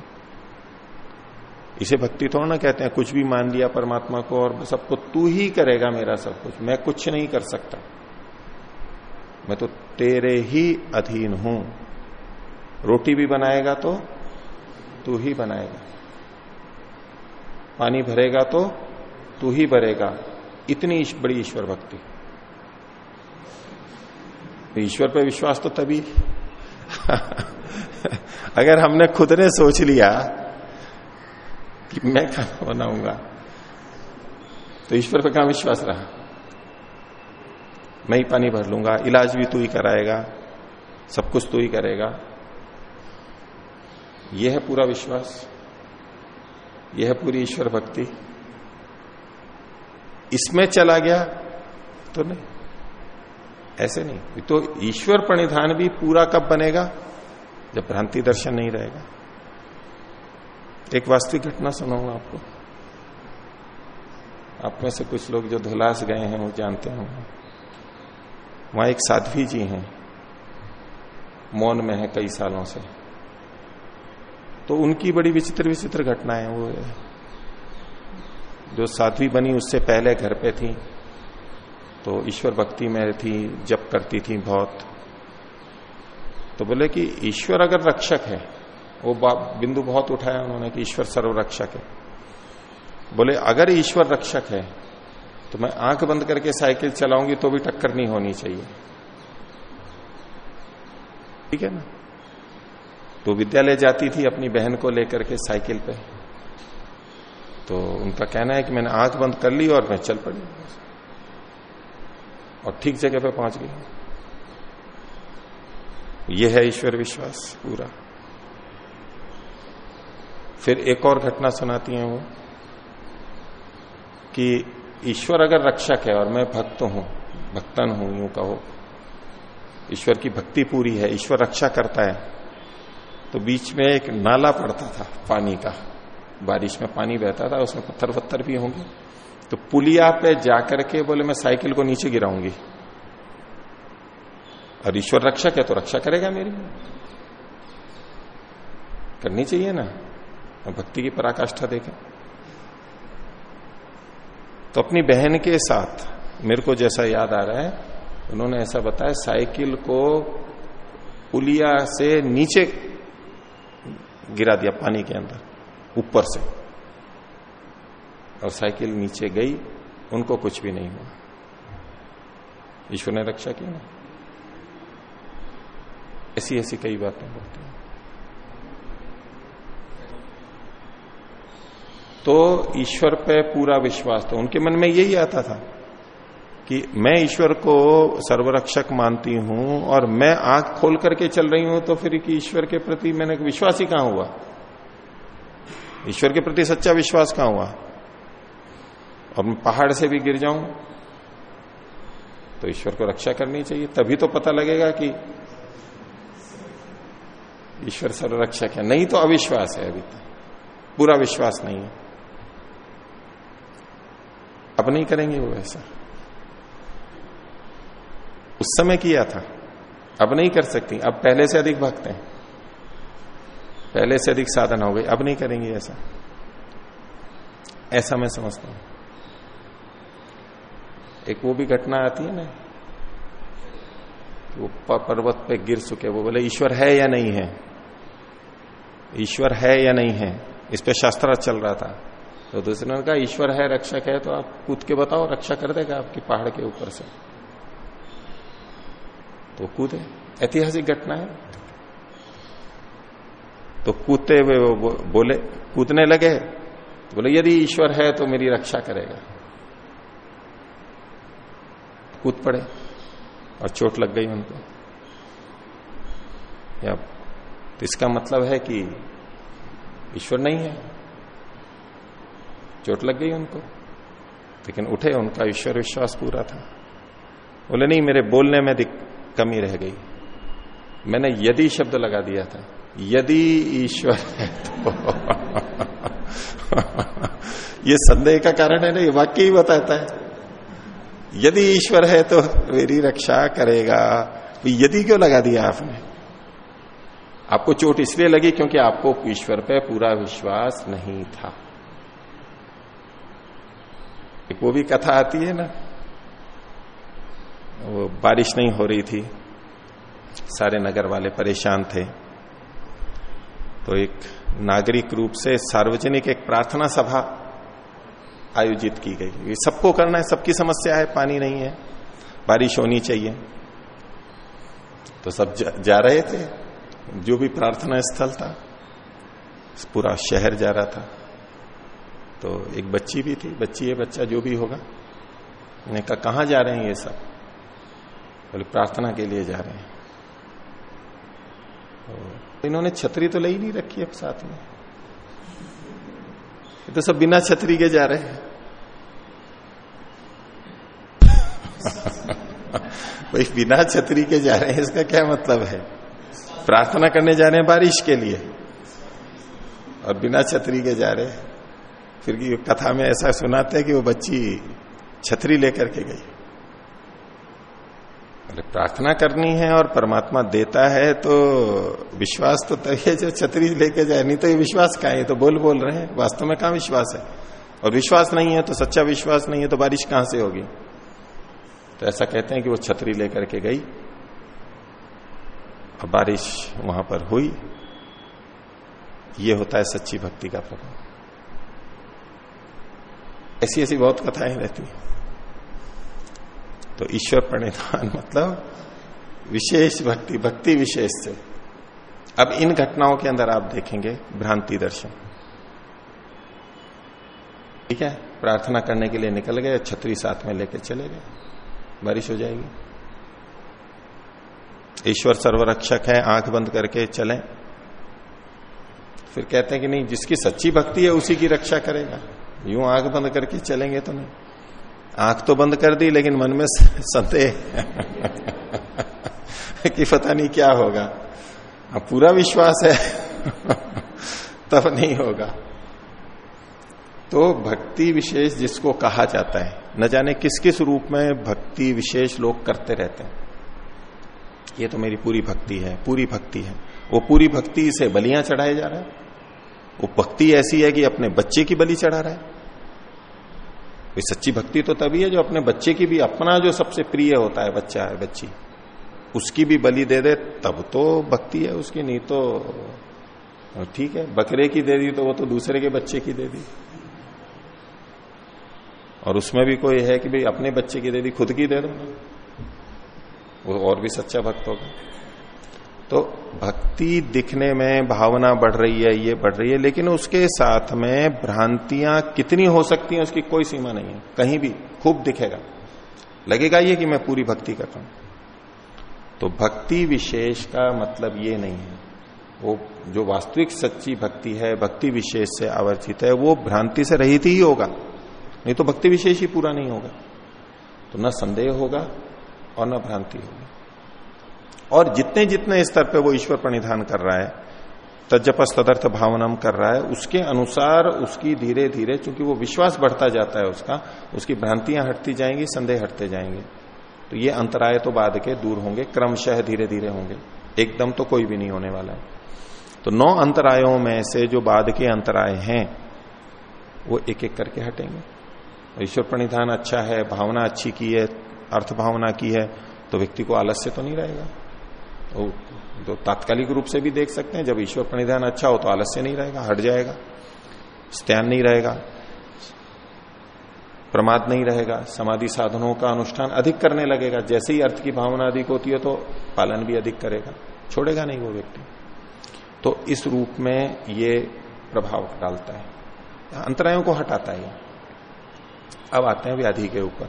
A: इसे भक्ति थोड़ा ना कहते हैं, कुछ भी मान लिया परमात्मा को और सबको तू ही करेगा मेरा सब कुछ। मैं कुछ नहीं कर सकता। मैं तो तेरे ही अधीन हूँ। रोटी भी बनाएगा तो तू ही बनाएगा। पानी भरेगा तो तू ही भरेगा। इतनी बड़ी ईश्वर भक्ति। ईश्वर पर विश्वास तो तभी। अगर हमने खुद ने सोच लिया कि मैं खाना बनाऊँगा तो ईश्वर पर कहा विश्वास रहा? मैं ही पानी भर लूँगा, इलाज भी तू ही कराएगा, सब कुछ तू ही करेगा। यह है पूरा विश्वास, यह है पूरी ईश्वर भक्ति। इसमें चला गया तो नहीं, ऐसे नहीं। तो ईश्वर प्रणिधान भी पूरा कब बनेगा? जब भ्रांति दर्शन नहीं रहेगा। एक वास्तविक घटना सुनाऊँगा आपको। आप में से कुछ लोग जो धुलास गए हैं, वो जानते होंगे। वहाँ एक साध्वी जी हैं। मौन में है कई सालों से। तो उनकी बड़ी विचित्र विचित्र घटनाएँ वो जो साध्वी बनी उससे पहले घर पे थी तो ईश्वर भक्ति में थी, जप करती थी बहुत। तो बोले कि ईश्वर अगर रक्षक है वो बिंदु बहुत उठाया उन्होंने कि ईश्वर सर्वरक्षक है। बोले, अगर ईश्वर रक्षक है तो मैं आँख बंद करके साइकिल चलाऊँगी तो भी टक्कर नहीं होनी चाहिए। ठीक है ना? तो विद्यालय जाती थी अपनी बहन को लेकर के साइकिल पे। तो उनका कहना है कि मैंने आँख बंद कर ली और मैं चल पड़ी। और ठीक जगह पे पहुँच गई। यह है ईश्वर विश्वास, पूरा। फिर एक और घटना सुनाती हैं वो, कि ईश्वर अगर रक्षक है और मैं भक्त हूँ, भक्तन हूँ, यूँ कहो, ईश्वर की भक्ति पूरी है, ईश्वर रक्षा करता है तो बीच में एक नाला पड़ता था पानी का, बारिश में पानी बहता था, उसमें पत्थर पत्थर भी होंगे तो पुलिया पे जाकर के बोले, मैं साइकिल को नीचे गिराऊँगी। और ईश्वर रक्षक है तो रक्षा करेगा मेरी। करनी चाहिए ना। भक्ति की पराकाष्ठा देखें। तो अपनी बहन के साथ, मेरे को जैसा याद आ रहा है, उन्होंने ऐसा बताया, साइकिल को पुलिया से नीचे गिरा दिया पानी के अंदर, ऊपर से। और साइकिल नीचे गई, उनको कुछ भी नहीं हुआ। ईश्वर ने रक्षा की ना? ऐसी ऐसी कई बातें बोलती हैं। तो ईश्वर पे पूरा विश्वास तो उनके मन में यही आता था कि मैं ईश्वर को सर्वरक्षक मानती हूँ और मैं आँख खोल करके चल रही हूँ तो फिर कि ईश्वर के प्रति मैंने विश्वास ही कहाँ हुआ? ईश्वर के प्रति सच्चा विश्वास कहाँ हुआ? और मैं पहाड़ से भी गिर जाऊँ? तो ईश्वर को रक्षा करनी चाहिए। तभी तो पता लगेगा कि ईश्वर सर्वरक्षक है। नहीं तो अविश्वास है अभी तक। पूरा विश्वास नहीं है। अब नहीं करेंगे वो ऐसा। उस समय किया था। अब नहीं कर सकती। अब पहले से अधिक भक्त हैं। पहले से अधिक साधन हो गई। अब नहीं करेंगे ऐसा। ऐसा मैं समझता हूँ। एक वो भी घटना आती है ना वो पर्वत पे गिर चुके वो बोले, ईश्वर है या नहीं है? ईश्वर है या नहीं है? इस पे शास्त्र चल रहा था। तो दूसरे ने कहा, ईश्वर है, रक्षक है तो आप कूद के बताओ, रक्षा कर देगा आपकी पहाड़ के ऊपर से. तो कूदे। ऐतिहासिक घटना है। तो कूदते हुए वो बोले, कूदने लगे। तो बोले, यदि ईश्वर है तो मेरी रक्षा करेगा। कूद पड़े और चोट लग गई उनको। या तो इसका मतलब है कि ईश्वर नहीं है। चोट लग गई उनको। लेकिन उठे, उनका ईश्वर विश्वास पूरा था। बोले, नहीं, मेरे बोलने में कमी रह गई। मैंने यदि शब्द लगा दिया था, यदि ईश्वर है तो ये संदेह का कारण है ना, ये वाक्य ही बताता है। यदि ईश्वर है तो मेरी रक्षा करेगा। तो यदि क्यों लगा दिया आपने? आपको चोट इसलिए लगी क्योंकि आपको ईश्वर पे पूरा विश्वास नहीं था। एक वो भी कथा आती है ना। वो बारिश नहीं हो रही थी। सारे नगर वाले परेशान थे। तो एक नागरिक रूप से सार्वजनिक एक प्रार्थना सभा आयोजित की गई। ये सबको करना है सबकी समस्या है पानी नहीं है बारिश होनी चाहिए। तो सब जा, जा रहे थे। जो भी प्रार्थना स्थल था पूरा शहर जा रहा था। तो एक बच्ची भी थी, बच्ची है, बच्चा जो भी होगा। मैंने कहा, कहाँ जा रहे हैं ये सब? बोले, प्रार्थना के लिए जा रहे हैं। तो इन्होंने छतरी तो ले ही नहीं रखी अब साथ में। ये तो सब बिना छतरी के जा रहे हैं। भाई, बिना छतरी के जा रहे हैं, इसका क्या मतलब है? प्रार्थना करने जा रहे हैं बारिश के लिए और बिना छतरी के जा रहे हैं। फिर कथा में ऐसा सुनाते हैं कि वो बच्ची छतरी लेकर के गई। अरे, प्रार्थना करनी है और परमात्मा देता है तो विश्वास तो तभी जो छतरी लेके जाए। नहीं तो ये विश्वास का है? तो बोल बोल रहे हैं। वास्तव में कहा विश्वास है? और विश्वास नहीं है तो सच्चा विश्वास नहीं है तो बारिश कहाँ से होगी? तो ऐसा कहते हैं कि वो छतरी लेकर के गई। और बारिश वहाँ पर हुई। ये होता है सच्ची भक्ति का प्रभाव। ऐसी ऐसी बहुत कथाएँ रहती तो ईश्वर प्रणिधान मतलब विशेष भक्ति भक्ति विशेष से। अब इन घटनाओं के अंदर आप देखेंगे भ्रांति दर्शन। ठीक है? प्रार्थना करने के लिए निकल गए, छतरी साथ में लेके चले गए। बारिश हो जाएगी। ईश्वर सर्वरक्षक है, आँख बंद करके चलें। फिर कहते हैं कि नहीं, जिसकी सच्ची भक्ति है, उसी की रक्षा करेगा। यूँ आँख बंद करके चलेंगे तो नहीं। आँख तो बंद कर दी, लेकिन मन में संदेह कि पता नहीं क्या होगा। अब पूरा विश्वास है, तब नहीं होगा। तो भक्ति विशेष जिसको कहा जाता है, न जाने किस किस रूप में भक्ति विशेष लोग करते रहते हैं। ये तो मेरी पूरी भक्ति है, पूरी भक्ति है। वो पूरी भक्ति से बलियाँ चढ़ाए जा रहा है। वो भक्ति ऐसी है कि अपने बच्चे की बलि चढ़ा रहा है। कोई सच्ची भक्ति तो तभी है जो अपने बच्चे की भी, अपना जो सबसे प्रिय होता है बच्चा है, बच्ची। उसकी भी बलि दे दे, तब तो भक्ति है उसकी, नहीं तो ठीक है, बकरे की दे दी तो वो तो दूसरे के बच्चे की दे दी। और उसमें भी कोई है कि भाई अपने बच्चे की दे दी, खुद की दे दो। वो और भी सच्चा भक्त होगा। तो भक्ति दिखने में भावना बढ़ रही है, ये बढ़ रही है, लेकिन उसके साथ में भ्रांतियाँ कितनी हो सकती हैं उसकी कोई सीमा नहीं है। कहीं भी खूब दिखेगा। लगेगा ये कि मैं पूरी भक्ति कर रहा हूँ। तो भक्ति विशेष का मतलब ये नहीं है। वो जो वास्तविक सच्ची भक्ति है, भक्ति विशेष से आवर्जित है, वो भ्रांति से रहित ही होगा। नहीं तो भक्ति विशेष ही पूरा नहीं होगा। तो न संदेह होगा और न भ्रांति होगी। और जितने जितने स्तर पे वो ईश्वर प्रणिधान कर रहा है तजपस तदर्थ भावनम कर रहा है, उसके अनुसार उसकी धीरे धीरे, चूँकि वो विश्वास बढ़ता जाता है उसका, उसकी भ्रांतियाँ हटती जाएँगी, संदेह हटते जाएँगे। तो ये अंतराय तो बाद के दूर होंगे, क्रमशः धीरे धीरे होंगे। एकदम तो कोई भी नहीं होने वाला है। तो नौ अंतरायों में से जो बाद के अंतराय हैं, वो एक एक करके हटेंगे। ईश्वर प्रणिधान अच्छा है, भावना अच्छी की है, अर्थ भावना की है तो व्यक्ति को आलस्य तो नहीं रहेगा। तो, तात्कालिक रूप से भी देख सकते हैं। जब ईश्वर प्रणिधान अच्छा हो तो आलस्य नहीं रहेगा हट जाएगा स्त्यान नहीं रहेगा प्रमाद नहीं रहेगा समाधि साधनों का अनुष्ठान अधिक करने लगेगा। जैसे ही अर्थ की भावना अधिक होती है तो पालन भी अधिक करेगा छोड़ेगा नहीं वो व्यक्ति। तो इस रूप में ये प्रभाव डालता है। अंतरायों को हटाता है अब आते हैं व्याधि के ऊपर।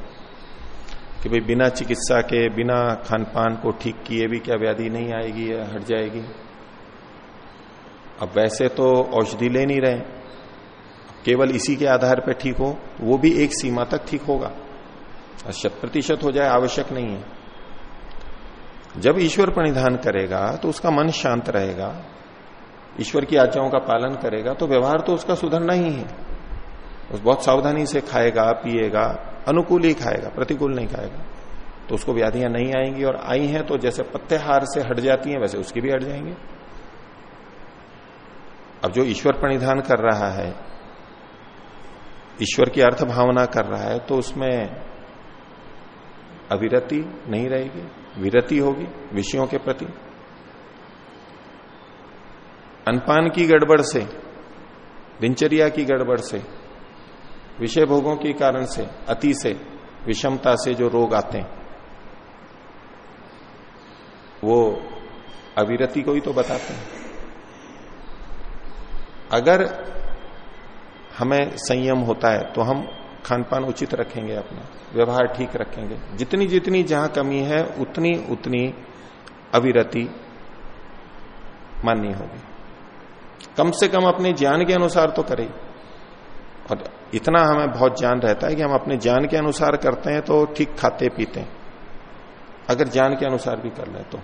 A: कि भाई बिना चिकित्सा के, बिना खान पान को ठीक किए भी क्या व्याधि नहीं आएगी या हट जाएगी? अब वैसे तो औषधि ले नहीं रहे। केवल इसी के आधार पर ठीक हो, वो भी एक सीमा तक ठीक होगा। शत प्रतिशत हो जाए आवश्यक नहीं है। जब ईश्वर परिधान करेगा तो उसका मन शांत रहेगा। ईश्वर की आज्ञाओं का पालन करेगा तो व्यवहार तो उसका सुधरना ही है। उस बहुत सावधानी से खाएगा, पिएगा अनुकूल ही खाएगा, प्रतिकूल नहीं खाएगा। तो उसको व्याधियाँ नहीं आएँगी और आई हैं तो जैसे पत्ते हार से हट जाती हैं, वैसे उसकी भी हट जाएँगे। अब जो ईश्वर परिधान कर रहा है, ईश्वर की अर्थ भावना कर रहा है तो उसमें अविरति नहीं रहेगी, विरति होगी विषयों के प्रति। अनपान की गड़बड़ से, दिनचर्या की गड़बड़ से विषय भोगों के कारण से, अति से, विषमता से जो रोग आते हैं, वो अविरति को ही तो बताते हैं। अगर हमें संयम होता है तो हम खान पान उचित रखेंगे अपना, व्यवहार ठीक रखेंगे। जितनी जितनी जहाँ कमी है, उतनी उतनी अविरति माननी होगी। कम से कम अपने ज्ञान के अनुसार तो करें। और इतना हमें बहुत ज्ञान रहता है कि हम अपने ज्ञान के अनुसार करते हैं तो ठीक खाते पीते हैं। अगर ज्ञान के अनुसार भी कर ले तो।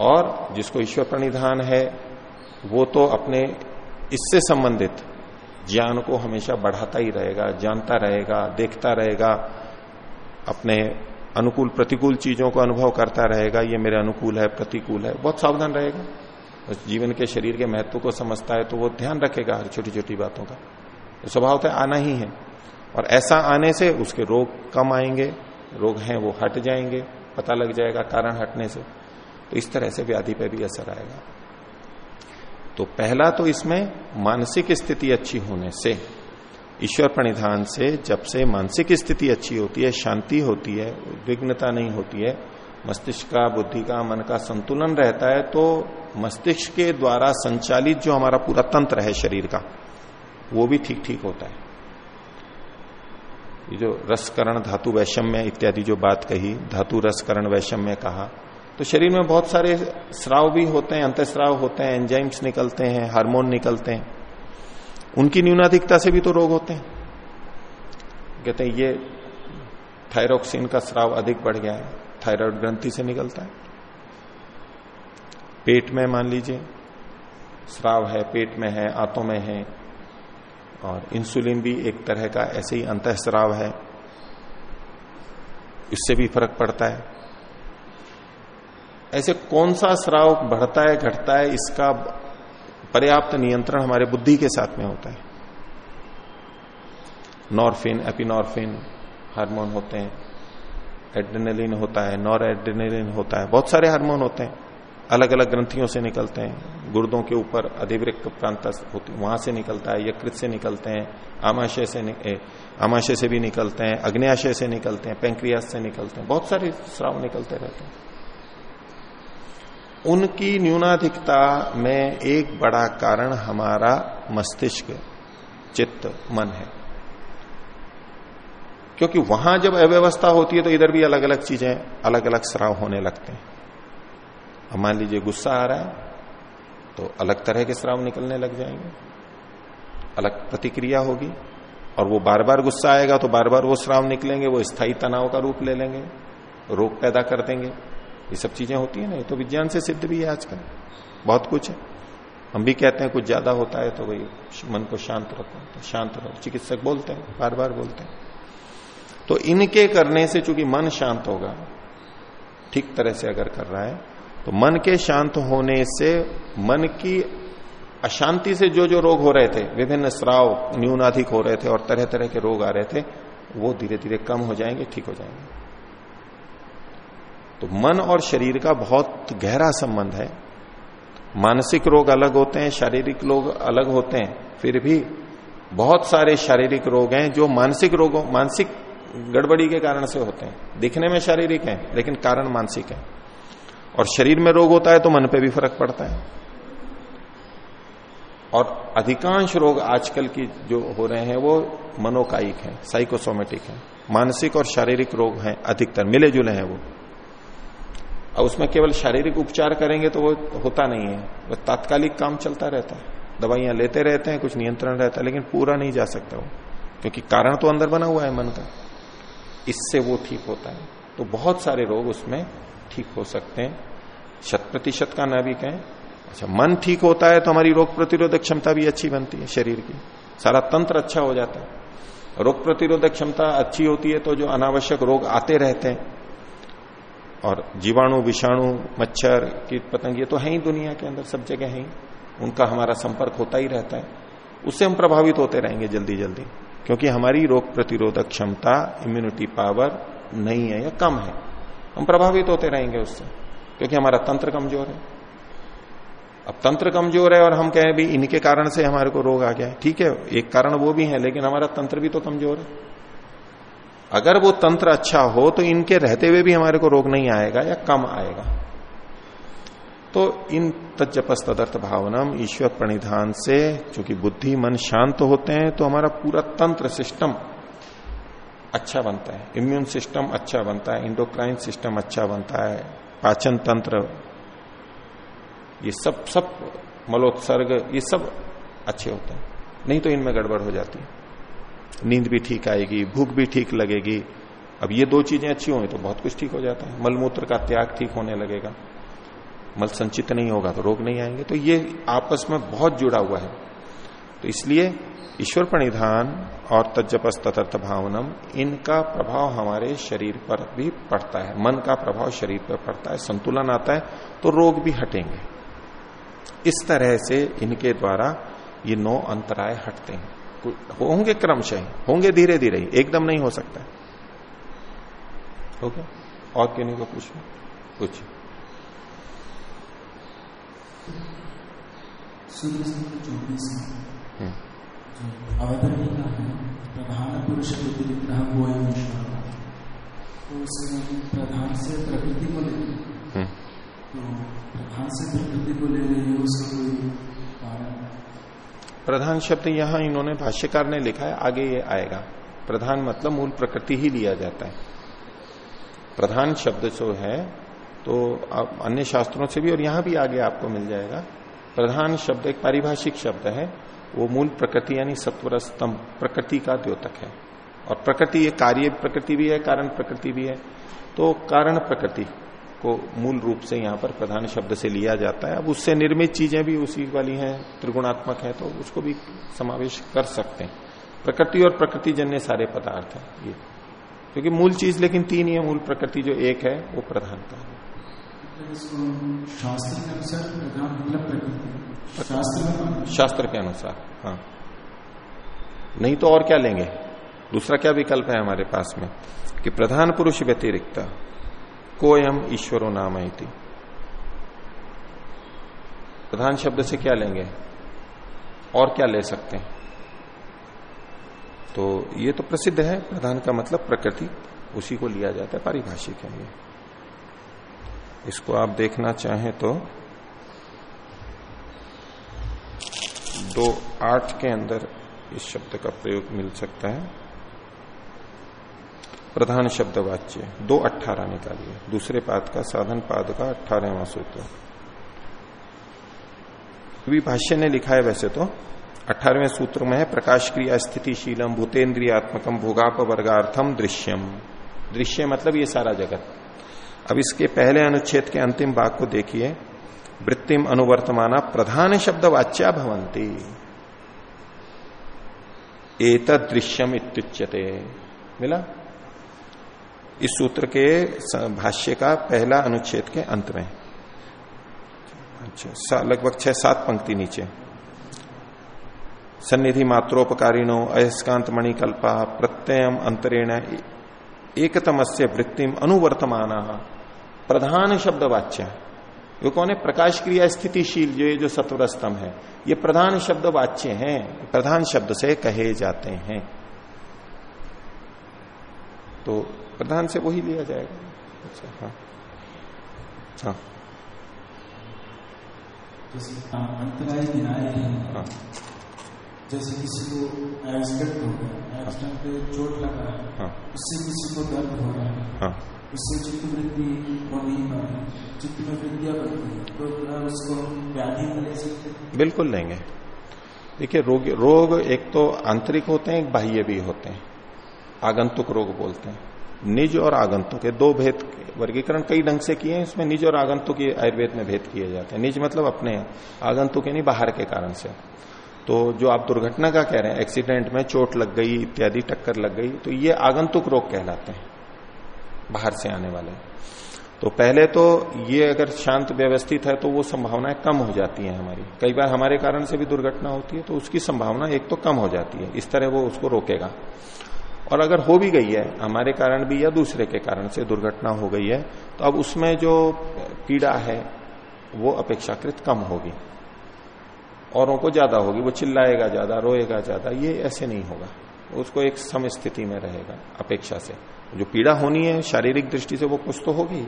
A: और जिसको ईश्वर प्रणिधान है, वो तो अपने इससे संबंधित ज्ञान को हमेशा बढ़ाता ही रहेगा, जानता रहेगा, देखता रहेगा, अपने अनुकूल प्रतिकूल चीज़ों को अनुभव करता रहेगा, ये मेरे अनुकूल है, प्रतिकूल है, बहुत सावधान रहेगा। जीवन के शरीर के महत्व को समझता है तो वो ध्यान रखेगा हर छोटी छोटी बातों का। स्वभाव तो आना ही है। और ऐसा आने से उसके रोग कम आएँगे, रोग हैं वो हट जाएँगे, पता लग जाएगा कारण हटने से। तो इस तरह से व्याधि पर भी असर आएगा। तो पहला तो इसमें मानसिक स्थिति अच्छी होने से, ईश्वर प्रणिधान से जब से मानसिक स्थिति अच्छी होती है, शांति होती है विघ्नता नहीं होती है, मस्तिष्क का, बुद्धि का, मन का संतुलन रहता है तो मस्तिष्क के द्वारा संचालित जो हमारा पूरा तंत्र है शरीर का वो भी ठीक ठीक होता है। ये जो रसकरण धातु वैषम्य इत्यादि जो बात कही, धातु रसकरण वैषम्य कहा तो शरीर में बहुत सारे स्राव भी होते हैं, अंतस्राव होते हैं एंजाइम्स निकलते हैं हार्मोन निकलते हैं। उनकी न्यूनाधिकता से भी तो रोग होते हैं। कहते हैं, ये थायरोक्सिन का स्राव अधिक बढ़ गया है थायराइड ग्रंथि से निकलता है। पेट में मान लीजिए, स्राव है, पेट में है, आंतों में है और इंसुलिन भी एक तरह का ऐसे ही अंतस्राव है। इससे भी फ़र्क पड़ता है। ऐसे कौन सा स्राव बढ़ता है, घटता है, इसका पर्याप्त नियंत्रण हमारे बुद्धि के साथ में होता है। नॉर्फिन, एपिनॉर्फिन हार्मोन होते हैं। एड्रेनलिन होता है नॉर एड्रेनलिन होता है। बहुत सारे हार्मोन होते हैं। अलग अलग ग्रंथियों से निकलते हैं। गुर्दों के ऊपर अधिवृक्त प्रांत होती वहाँ से निकलता है, यकृत से निकलते हैं, आमाशय से आमाशय से भी निकलते हैं, अग्नियाशय से निकलते हैं, पेंक्रियास से निकलते हैं। बहुत सारे श्राव निकलते रहते हैं। उनकी न्यूनाधिकता में एक बड़ा कारण हमारा मस्तिष्क, चित्त, मन है। क्योंकि वहाँ जब अव्यवस्था होती है तो इधर भी अलग अलग चीज़ें अलग अलग श्राव होने लगते हैं। अब मान लीजिए गुस्सा आ रहा है तो अलग तरह के स्राव निकलने लग जाएँगे। अलग प्रतिक्रिया होगी, और वो बार बार गुस्सा आएगा तो बार बार वो स्राव निकलेंगे, वो स्थायी तनाव का रूप ले लेंगे, रोग पैदा कर देंगे। ये सब चीज़ें होती है ना तो विज्ञान से सिद्ध भी है आजकल। बहुत कुछ है। हम भी कहते हैं कुछ ज़्यादा होता है तो भाई मन को शांत रखो तो शांत रहो। चिकित्सक बोलते हैं बार बार बोलते हैं। तो इनके करने से चूँकि मन शांत होगा, ठीक तरह से अगर कर रहा है तो मन के शांत होने से, मन की अशांति से जो जो रोग हो रहे थे, विभिन्न स्राव न्यूनाधिक हो रहे थे और तरह तरह के रोग आ रहे थे, वो धीरे धीरे कम हो जाएँगे, ठीक हो जाएँगे। तो मन और शरीर का बहुत गहरा संबंध है। मानसिक रोग अलग होते हैं, शारीरिक रोग अलग होते हैं, फिर भी बहुत सारे शारीरिक रोग हैं जो मानसिक रोगों, मानसिक गड़बड़ी के कारण से होते हैं। दिखने में शारीरिक है, लेकिन कारण मानसिक है। और शरीर में रोग होता है तो मन पे भी फ़र्क पड़ता है। और अधिकांश रोग आजकल की जो हो रहे हैं वो मनोकायिक है साइकोसोमेटिक है। मानसिक और शारीरिक रोग हैं अधिकतर मिले जुले हैं वो। और उसमें केवल शारीरिक उपचार करेंगे तो वो होता नहीं है। वो तात्कालिक काम चलता रहता है। दवाइयाँ लेते रहते हैं, कुछ नियंत्रण रहता है, लेकिन पूरा नहीं जा सकता वो। क्योंकि कारण तो अंदर बना हुआ है मन का। इससे वो ठीक होता है। तो बहुत सारे रोग उसमें ठीक हो सकते हैं। शत प्रतिशत का ना भी कहें अच्छा मन ठीक होता है तो हमारी रोग प्रतिरोधक क्षमता भी अच्छी बनती है शरीर की। सारा तंत्र अच्छा हो जाता है। रोग प्रतिरोधक क्षमता अच्छी होती है तो जो अनावश्यक रोग आते रहते हैं, और जीवाणु, विषाणु, मच्छर कीट पतंग ये तो है ही दुनिया के अंदर, सब जगह है। ही उनका हमारा संपर्क होता ही रहता है। उससे हम प्रभावित होते रहेंगे जल्दी जल्दी, क्योंकि हमारी रोग प्रतिरोधक क्षमता इम्यूनिटी पावर नहीं है या कम है। हम प्रभावित होते रहेंगे उससे, क्योंकि हमारा तंत्र कमज़ोर है। अब तंत्र कमज़ोर है और हम कहें भी इनके कारण से हमारे को रोग आ गया है। ठीक है, एक कारण वो भी है, लेकिन हमारा तंत्र भी तो कमज़ोर है। अगर वो तंत्र अच्छा हो तो इनके रहते हुए भी हमारे को रोग नहीं आएगा या कम आएगा। तो इन तजपस तदर्थ भावनम ईश्वर प्रणिधान से, चूँकि बुद्धि, मन शांत होते हैं तो हमारा पूरा तंत्र सिस्टम अच्छा बनता है। इम्यून सिस्टम अच्छा बनता है इंडोक्राइन सिस्टम अच्छा बनता है, पाचन तंत्र, ये सब सब मलोत्सर्ग, ये सब अच्छे होते हैं। नहीं तो इनमें गड़बड़ हो जाती है। नींद भी ठीक आएगी, भूख भी ठीक लगेगी। अब ये दो चीज़ें अच्छी होंगी तो बहुत कुछ ठीक हो जाता है। मलमूत्र का त्याग ठीक होने लगेगा। मल संचित नहीं होगा तो रोग नहीं आएँगे। तो ये आपस में बहुत जुड़ा हुआ है। तो इसलिए ईश्वर प्रणिधान और तजपस तथर्थ भावनम इनका प्रभाव हमारे शरीर पर भी पड़ता है। मन का प्रभाव शरीर पर पड़ता है। संतुलन आता है तो रोग भी हटेंगे। इस तरह से इनके द्वारा ये नौ अंतराय हटते हैं। होंगे क्रमशः, होंगे धीरे धीरे एकदम नहीं हो सकता गया और किन्हीं को पूछ? कुछ।
C: चौबीस अवतरणिका है। प्रधान पुरुष व्यतिरिक्त वो ईश्वर तो उसे प्रधान से प्रकृति को ले
A: हम्म।
C: तो प्रधान से प्रकृति को ले रही है। उसका कोई कारण
A: प्रधान शब्द यहाँ इन्होंने भाष्यकार ने लिखा है आगे ये आएगा। प्रधान मतलब मूल प्रकृति ही लिया जाता है। प्रधान शब्द जो है तो आप अन्य शास्त्रों से भी और यहाँ भी आगे आपको मिल जाएगा। प्रधान शब्द एक पारिभाषिक शब्द है वो मूल प्रकृति यानी सत्वर स्तंभ प्रकृति का द्योतक है। और प्रकृति ये कार्य प्रकृति भी है, कारण प्रकृति भी है। तो कारण प्रकृति को मूल रूप से यहाँ पर प्रधान शब्द से लिया जाता है। अब उससे निर्मित चीज़ें भी उसी वाली हैं, त्रिगुणात्मक है तो उसको भी समावेश कर सकते हैं। प्रकृति और प्रकृति जन्य सारे पदार्थ हैं ये। क्योंकि मूल चीज़ लेकिन तीन ही है, मूल प्रकृति जो एक है, वो प्रधानता है।
C: शास्त्र के अनुसार शास्त्र
A: के अनुसार हाँ। नहीं तो और क्या लेंगे? दूसरा क्या विकल्प है हमारे पास में? कि प्रधान पुरुष व्यतिरिक्त, कोयम ईश्वरो नाम इति। प्रधान शब्द से क्या लेंगे? और क्या ले सकते हैं? तो ये तो प्रसिद्ध है, प्रधान का मतलब प्रकृति, उसी को लिया जाता है, पारिभाषिक है ये। इसको आप देखना चाहें तो दो आठ के अंदर इस शब्द का प्रयोग मिल सकता है। प्रधान शब्द वाच्य, दो अट्ठारह निकालिए। दूसरे पाद का, साधन पाद का अट्ठारहवा सूत्र। भी भाष्य ने लिखा है वैसे तो। अठारहवें सूत्र में है, प्रकाश क्रिया स्थितिशीलम, भूतेन्द्रियात्मकम भोगाप वर्गार्थम दृश्यम। दृश्य मतलब ये सारा जगत। अब इसके पहले अनुच्छेद के अंतिम भाग को देखिए। वृत्तिम अनुवर्तमाना प्रधान शब्द वाच्या भवंती एत दृश्यम इत्युच्यते। मिला? इस सूत्र के भाष्य का पहला अनुच्छेद के अंत में। अच्छा लगभग छह, सात पंक्ति नीचे। सन्निधि मात्रोपकारिणो अयस्कांत मणिकल्पा प्रत्ययम अंतरेण एकतम से वृत्तिम अनुवर्तमाना। प्रधान शब्द वाच्य ये कौन है? प्रकाश क्रिया स्थितिशील जो ये जो सत्वर स्तंभ है। ये प्रधान शब्द वाच्य हैं। प्रधान शब्द से कहे जाते हैं। तो प्रधान से वही लिया जाएगा। अच्छा हाँ। हाँ
C: हैं
A: हाँ।
C: जैसे किसी को एक्सीडेंट हो गया एक्सीडेंट पे चोट लगा है
A: हाँ।
C: उससे किसी को दर्द हो रहा है
A: हाँ।
C: उससे चित्त हो नहीं पा चित्त में वृद्धियाँ बढ़ती है तो उसको व्याधि ले सकते
A: बिल्कुल लेंगे। देखिए, रोग रोग एक तो आंतरिक होते हैं, एक बाह्य भी होते हैं। आगंतुक रोग बोलते हैं। निज और आगंतुक दो भेद वर्गीकरण कई ढंग से किए हैं, इसमें निज और आगंतुक आयुर्वेद में भेद किए जाते हैं। निज मतलब अपने, आगंतुक यानी बाहर के कारण से। तो जो आप दुर्घटना का कह रहे हैं, एक्सीडेंट में चोट लग गई, इत्यादि टक्कर लग गई तो ये आगंतुक रोग कहलाते हैं। बाहर से आने वाले। तो पहले तो ये अगर शांत व्यवस्थित है तो वो संभावनाएँ कम हो जाती हैं हमारी। कई बार हमारे कारण से भी दुर्घटना होती है तो उसकी संभावना एक तो कम हो जाती है। इस तरह वो उसको रोकेगा। और अगर हो भी गई है, हमारे कारण भी या दूसरे के कारण से दुर्घटना हो गई है तो अब उसमें जो पीड़ा है, वो अपेक्षाकृत कम होगी। औरों को ज़्यादा होगी, वो चिल्लाएगा ज़्यादा, रोएगा ज़्यादा, ये ऐसे नहीं होगा। उसको एक सम स्थिति में रहेगा, अपेक्षा से। जो पीड़ा होनी है, शारीरिक दृष्टि से वो कुछ तो होगी।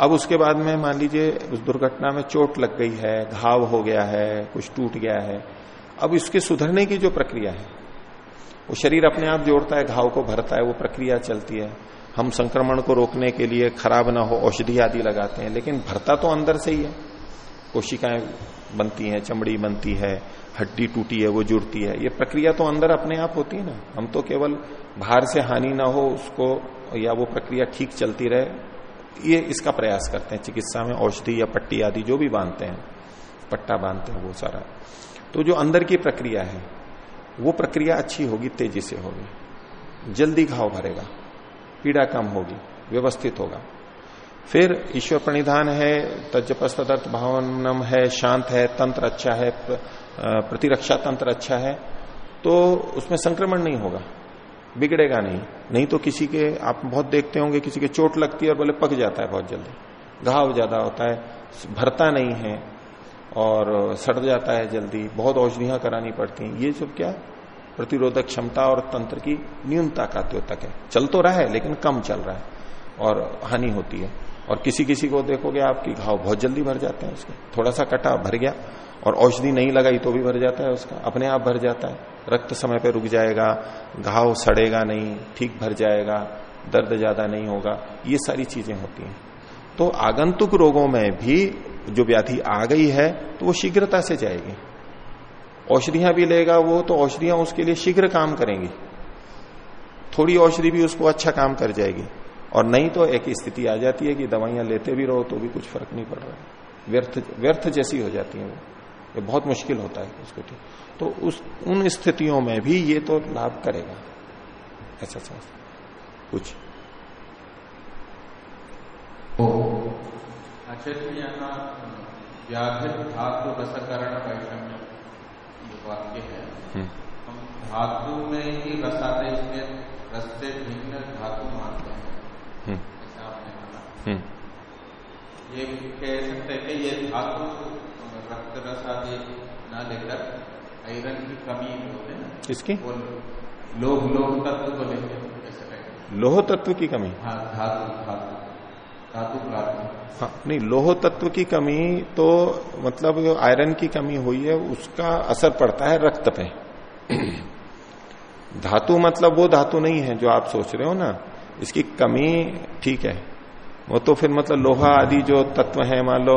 A: अब उसके बाद में मान लीजिए, उस दुर्घटना में चोट लग गई है, घाव हो गया है, कुछ टूट गया है, अब इसके सुधरने की जो प्रक्रिया है, वो शरीर अपने आप जोड़ता है, घाव को भरता है, वो प्रक्रिया चलती है। हम संक्रमण को रोकने के लिए खराब ना हो, औषधि आदि लगाते हैं, लेकिन भरता तो अंदर से ही है। कोशिकाएँ बनती हैं, चमड़ी बनती है, हड्डी टूटी है, वो जुड़ती है। ये प्रक्रिया तो अंदर अपने आप होती है ना। हम तो केवल बाहर से हानि ना हो, उसको या वो प्रक्रिया ठीक चलती रहे, ये इसका प्रयास करते हैं, चिकित्सा में औषधि या पट्टी आदि जो भी बांधते हैं, पट्टा बांधते हैं वो सारा। तो जो अंदर की प्रक्रिया है, वो प्रक्रिया अच्छी होगी, तेज़ी से होगी। जल्दी घाव भरेगा, पीड़ा कम होगी, व्यवस्थित होगा। फिर ईश्वर प्रणिधान है तजपस तदर्थ भावनम है, शांत है, तंत्र अच्छा है प्रतिरक्षा तंत्र अच्छा है तो उसमें संक्रमण नहीं होगा। बिगड़ेगा नहीं। नहीं तो किसी के, आप बहुत देखते होंगे, किसी के चोट लगती है और बोले, पक जाता है बहुत जल्दी। घाव ज़्यादा होता है, भरता नहीं है और सड़ जाता है जल्दी। बहुत औषधियाँ करानी पड़ती हैं। ये सब क्या? प्रतिरोधक क्षमता और तंत्र की न्यूनता का द्योतक है। चल तो रहा है, लेकिन कम चल रहा है और हानि होती है। और किसी किसी को देखोगे, आपकी घाव बहुत जल्दी भर जाते हैं उसके। थोड़ा सा कटा, भर गया और औषधि नहीं लगाई तो भी भर जाता है उसका। अपने आप भर जाता है। रक्त समय पर रुक जाएगा, घाव सड़ेगा नहीं, ठीक भर जाएगा, दर्द ज़्यादा नहीं होगा। ये सारी चीज़ें होती हैं। तो आगंतुक रोगों में भी जो व्याधि आ गई है तो वो शीघ्रता से जाएगी। औषधियाँ भी लेगा वो तो औषधियाँ उसके लिए शीघ्र काम करेंगी। थोड़ी औषधि भी उसको अच्छा काम कर जाएगी। और नहीं तो एक स्थिति आ जाती है कि दवाइयाँ लेते भी रहो तो भी कुछ फ़र्क नहीं पड़ रहा। व्यर्थ व्यर्थ जैसी हो जाती है वो। ये बहुत मुश्किल होता है उसको ठीक। तो उस उन स्थितियों में भी ये तो लाभ करेगा। ऐसा समझ। कुछ
D: धातु रसकरण वैषम्य वाक्य है
A: हम्म।
D: हम धातु में ही रस आता है इसलिए रस से भिन्न धातु मानते हैं।
A: हम्म,
D: ऐसा आपने कहा।
A: हम्म।
D: ये कह सकते हैं कि ये धातु रक्त रस आदि न लेकर आयरन की कमी होते हैं
A: किसकी?
D: लोग लोग तत्व को कहेंगे
A: लोह तत्व की कमी?
D: हाँ धातु धातु धातु प्राप्ति।
A: हाँ नहीं लोह तत्व की कमी तो मतलब जो आयरन की कमी हुई है उसका असर पड़ता है रक्त पे। धातु मतलब वो धातु नहीं है जो आप सोच रहे हो ना। इसकी कमी ठीक है। वो तो फिर मतलब लोहा आदि जो तत्व है मान लो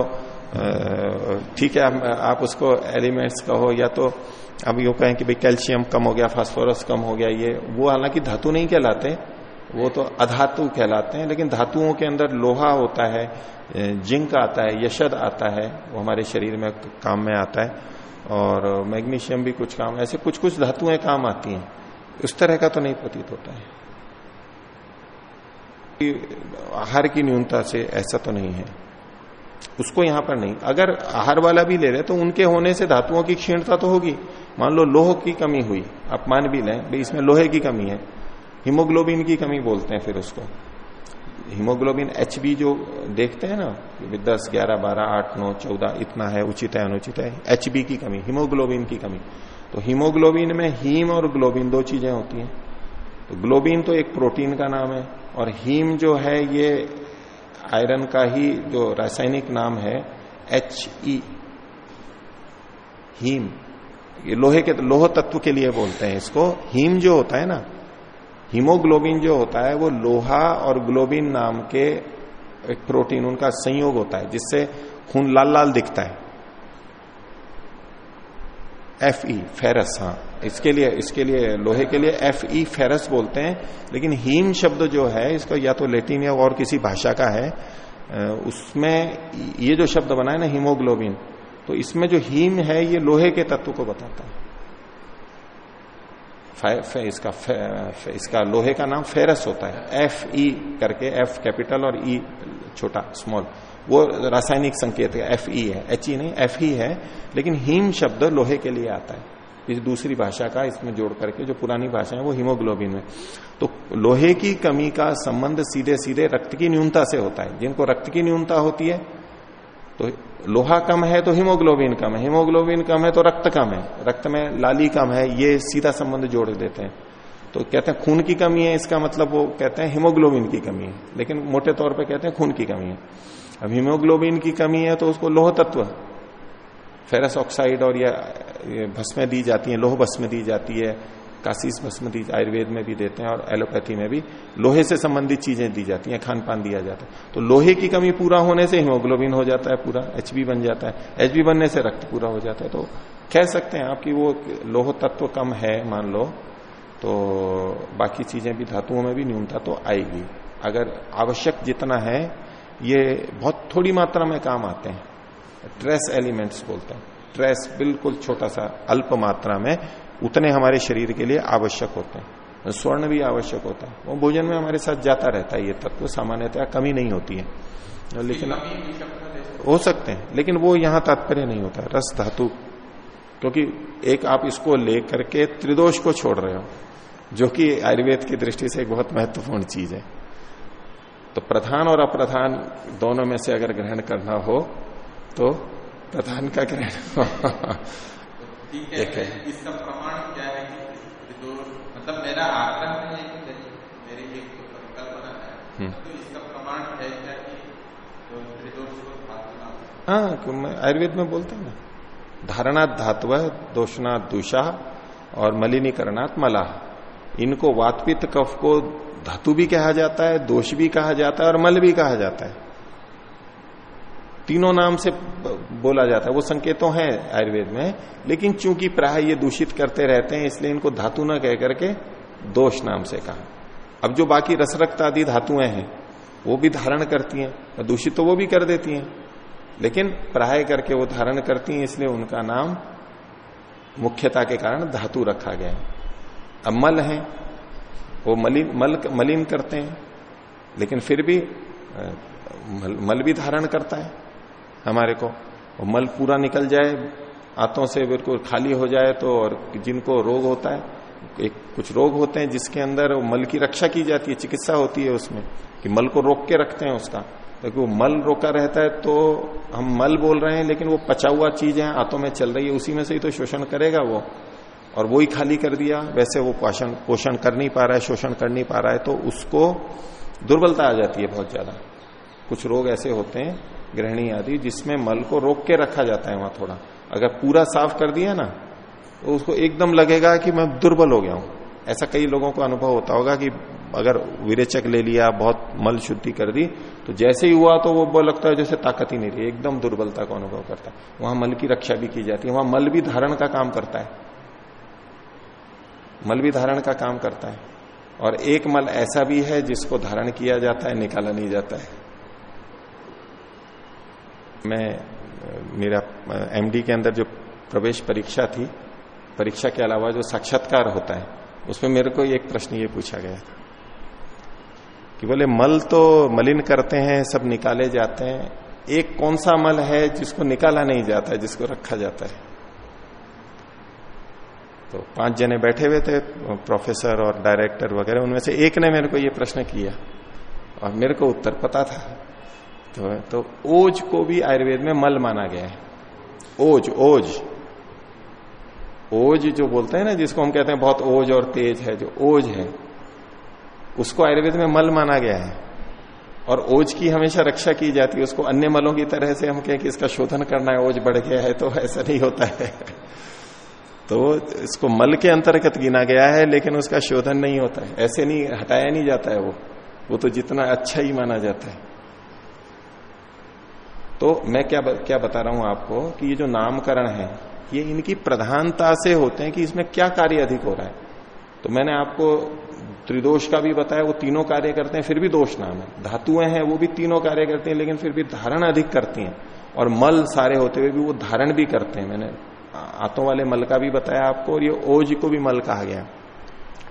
A: ठीक है आप, आप उसको एलिमेंट्स कहो या तो अब यूँ कहें कि भाई कैल्शियम कम हो गया फास्फोरस कम हो गया ये वो हालाँकि धातु नहीं कहलाते वो तो अधातु कहलाते हैं लेकिन धातुओं के अंदर लोहा होता है जिंक आता है यशद आता है वो हमारे शरीर में काम में आता है और मैग्नीशियम भी कुछ काम ऐसे कुछ कुछ धातुएँ काम आती हैं उस तरह का तो नहीं प्रतीत होता है। आहार की न्यूनता से ऐसा तो नहीं है। उसको यहाँ पर नहीं। अगर आहार वाला भी ले रहे तो उनके होने से धातुओं की क्षीणता तो होगी। मान लो लोह की कमी हुई, आप मान भी लें, भाई इसमें लोहे की कमी है। हीमोग्लोबिन की कमी बोलते हैं फिर उसको। हीमोग्लोबिन एच बी जो देखते हैं ना दस, ग्यारह, बारह, आठ, नौ, चौदह, इतना है, उचित है, अनुचित है एच बी की कमी, हीमोग्लोबिन की कमी। तो हीमोग्लोबिन में हीम और ग्लोबिन दो चीज़ें होती हैं। तो ग्लोबिन तो एक प्रोटीन का नाम है, और हीम जो है, ये आयरन का ही जो रासायनिक नाम है एच ई हीम। ये लोहे के, लोह तत्व के लिए बोलते हैं इसको। हीम जो होता है ना, हीमोग्लोबिन जो होता है, वो लोहा और ग्लोबिन नाम के एक प्रोटीन, उनका संयोग होता है, जिससे खून लाल लाल दिखता है। एफ़ ई फेरस हाँ। इसके लिए इसके लिए लोहे के लिए एफ़ ई फेरस बोलते हैं लेकिन हीम शब्द जो है इसका या तो लेटिन या और किसी भाषा का है उसमें ये जो शब्द बना है ना हीमोग्लोबिन तो इसमें जो हीम है ये लोहे के तत्व को बताता है। फे, फे, इसका फे, फे, इसका लोहे का नाम फेरस होता है। एफ़ ई करके एफ़ कैपिटल और ई छोटा स्मॉल वो रासायनिक संकेत है एफ़ ई है एच ई नहीं एफ़ ई है लेकिन हीम शब्द लोहे के लिए आता है। इस दूसरी भाषा का इसमें जोड़ करके जो पुरानी भाषा है वो हीमोग्लोबिन में तो लोहे की कमी का संबंध सीधे सीधे रक्त की न्यूनता से होता है। जिनको रक्त की न्यूनता होती है तो लोहा कम है तो हीमोग्लोबिन कम है। हीमोग्लोबिन कम है तो रक्त कम है। रक्त में लाली कम है, ये सीधा संबंध जोड़ देते हैं। तो कहते हैं खून की कमी है, इसका मतलब वो कहते हैं हीमोग्लोबिन की कमी है। लेकिन मोटे तौर पर कहते हैं खून की कमी है। अब हीमोग्लोबिन की कमी है तो उसको लोह तत्व फेरस ऑक्साइड और या भस्में दी जाती है, लोह भस्म दी जाती है, काशीस भस्म दी, आयुर्वेद में भी देते हैं और एलोपैथी में भी। लोहे से संबंधित चीज़ें दी जाती हैं खान पान दिया जाता है। तो लोहे की कमी पूरा होने से हीमोग्लोबिन हो जाता है पूरा एचबी बन जाता है। एचबी बनने से रक्त पूरा हो जाता है। तो कह सकते हैं आपकी वो लोह तत्व कम है, मान लो तो बाकी चीज़ें भी धातुओं में भी न्यूनता तो आएगी। अगर आवश्यक जितना है, ये बहुत थोड़ी मात्रा में काम आते हैं। ट्रेस एलिमेंट्स बोलते हैं। ट्रेस बिल्कुल छोटा सा अल्प मात्रा में उतने हमारे शरीर के लिए आवश्यक होते हैं। स्वर्ण भी आवश्यक होता है। वो भोजन में हमारे साथ जाता रहता है ये तत्व सामान्यतः कमी नहीं होती है। लेकिन हो सकते हैं लेकिन वो यहाँ तात्पर्य नहीं होता। रस धातु क्योंकि एक आप इसको लेकर के त्रिदोष को छोड़ रहे हो जो कि आयुर्वेद की दृष्टि से एक बहुत महत्वपूर्ण चीज़ है। तो प्रधान और अप्रधान दोनों में से अगर ग्रहण करना हो तो प्रधान का ग्रहण
D: ठीक है इसका प्रमाण क्या है कि मेरा आग्रह नहीं है कि मेरी एक तो परिकल्पना है
A: हम्म।
D: तो इसका प्रमाण है क्या कि
A: हाँ? आयुर्वेद में बोलते हैं ना। धारणात् धातु दोषनात् दूषा और मलिनीकरणात् मला। इनको वातपित कफ को धातु भी कहा जाता है दोष भी कहा जाता है और मल भी कहा जाता है। तीनों नाम से बोला जाता है वो संकेतों हैं आयुर्वेद में लेकिन चूँकि प्राय ये दूषित करते रहते हैं इसलिए इनको धातु न कह करके दोष नाम से कहा। अब जो बाकी रसरक्त आदि धातुएँ हैं वो भी धारण करती हैं दूषित तो वो भी कर देती हैं लेकिन प्राय करके वो धारण करती हैं इसलिए उनका नाम मुख्यता के कारण धातु रखा गया अब मल है वो मलिन मल मलिन करते हैं लेकिन फिर भी मल, मल भी धारण करता है। हमारे को। और मल पूरा निकल जाए, आंतों से बिल्कुल खाली हो जाए तो और जिनको रोग होता है, एक कुछ रोग होते हैं जिसके अंदर मल की रक्षा की जाती है, चिकित्सा होती है उसमें कि मल को रोक के रखते हैं उसका। क्योंकि तो वो मल रोका रहता है तो हम मल बोल रहे हैं, लेकिन वो पचा हुआ चीज़ है, आंतों में चल रही है, उसी में से ही तो शोषण करेगा वो। और वो ही खाली कर दिया, वैसे वो पोषण पोषण कर नहीं पा रहा है, शोषण कर नहीं पा रहा है तो उसको दुर्बलता आ जाती है बहुत ज़्यादा। कुछ रोग ऐसे होते हैं गृहिणी आदि, जिसमें मल को रोक के रखा जाता है वहाँ थोड़ा। अगर पूरा साफ़ कर दिया ना तो उसको एकदम लगेगा कि मैं दुर्बल हो गया हूँ। ऐसा कई लोगों को अनुभव होता होगा कि अगर विरेचक ले लिया, बहुत मल शुद्धि कर दी तो जैसे ही हुआ तो वो लगता है जैसे ताकत ही नहीं रही, एकदम दुर्बलता का अनुभव करता है। वहाँ मल की रक्षा भी की जाती है। वहाँ मल भी धारण का काम करता है। मल भी धारण का काम करता है। और एक मल ऐसा भी है जिसको धारण किया जाता है, निकाला नहीं जाता है। मैं, मेरा एमडी के अंदर जो प्रवेश परीक्षा थी, परीक्षा के अलावा जो साक्षात्कार होता है, उसमें मेरे को एक प्रश्न ये पूछा गया था कि बोले, मल तो मलिन करते हैं, सब निकाले जाते हैं, एक कौन सा मल है जिसको निकाला नहीं जाता है जिसको रखा जाता है? तो पाँच जने बैठे हुए थे, प्रोफेसर और डायरेक्टर वगैरह, उनमें से एक ने मेरे को ये प्रश्न किया और मेरे को उत्तर पता था। तो, तो ओज को भी आयुर्वेद में मल माना गया है। ओज ओज। ओज जो बोलते हैं ना जिसको हम कहते हैं बहुत ओज और तेज है जो ओज है उसको आयुर्वेद में मल माना गया है। और ओज की हमेशा रक्षा की जाती है उसको अन्य मलों की तरह से हम कहें कि इसका शोधन करना है ओज बढ़ गया है तो ऐसा नहीं होता है। तो इसको मल के अंतर्गत गिना गया है लेकिन उसका शोधन नहीं होता है। ऐसे नहीं हटाया नहीं जाता है वो। वो तो जितना अच्छा ही माना जाता है। तो मैं क्या क्या बता रहा हूँ आपको कि ये जो नामकरण है, ये इनकी प्रधानता से होते हैं कि इसमें क्या कार्य अधिक हो रहा है। तो मैंने आपको त्रिदोष का भी बताया, वो तीनों कार्य करते हैं, फिर भी दोष नाम है। धातुएँ हैं, वो भी तीनों कार्य करती हैं, लेकिन फिर भी धारण अधिक करती हैं। और मल सारे होते हुए भी वो धारण भी करते हैं। मैंने आतों वाले मल का भी बताया आपको, और ये ओज को भी मल कहा गया।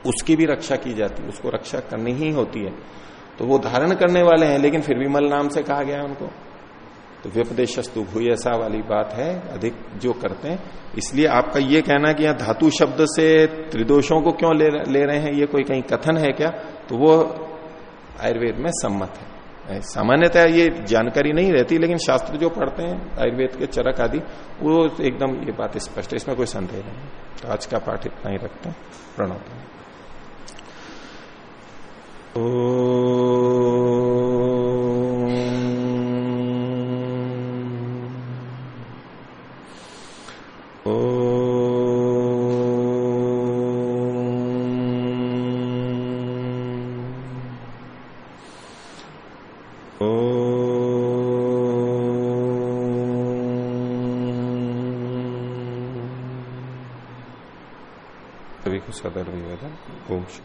A: उसकी भी रक्षा की जाती है, उसको रक्षा करनी ही होती है। तो वो धारण करने वाले हैं, लेकिन फिर भी मल नाम से कहा गया उनको। तो व्यपदेशस्तु भूयसा वाली बात है अधिक जो करते हैं। इसलिए आपका ये कहना कि यहाँ धातु शब्द से त्रिदोषों को क्यों ले, रहे हैं? ये कोई कहीं कथन है क्या? तो वो आयुर्वेद में सम्मत है। सामान्यतः ये जानकारी नहीं रहती लेकिन शास्त्र जो पढ़ते हैं आयुर्वेद के चरक आदि वो एकदम ये बात स्पष्ट है। इसमें कोई संदेह नहीं तो आज का पाठ इतना ही रखते हैं। प्रणव। सदर 公司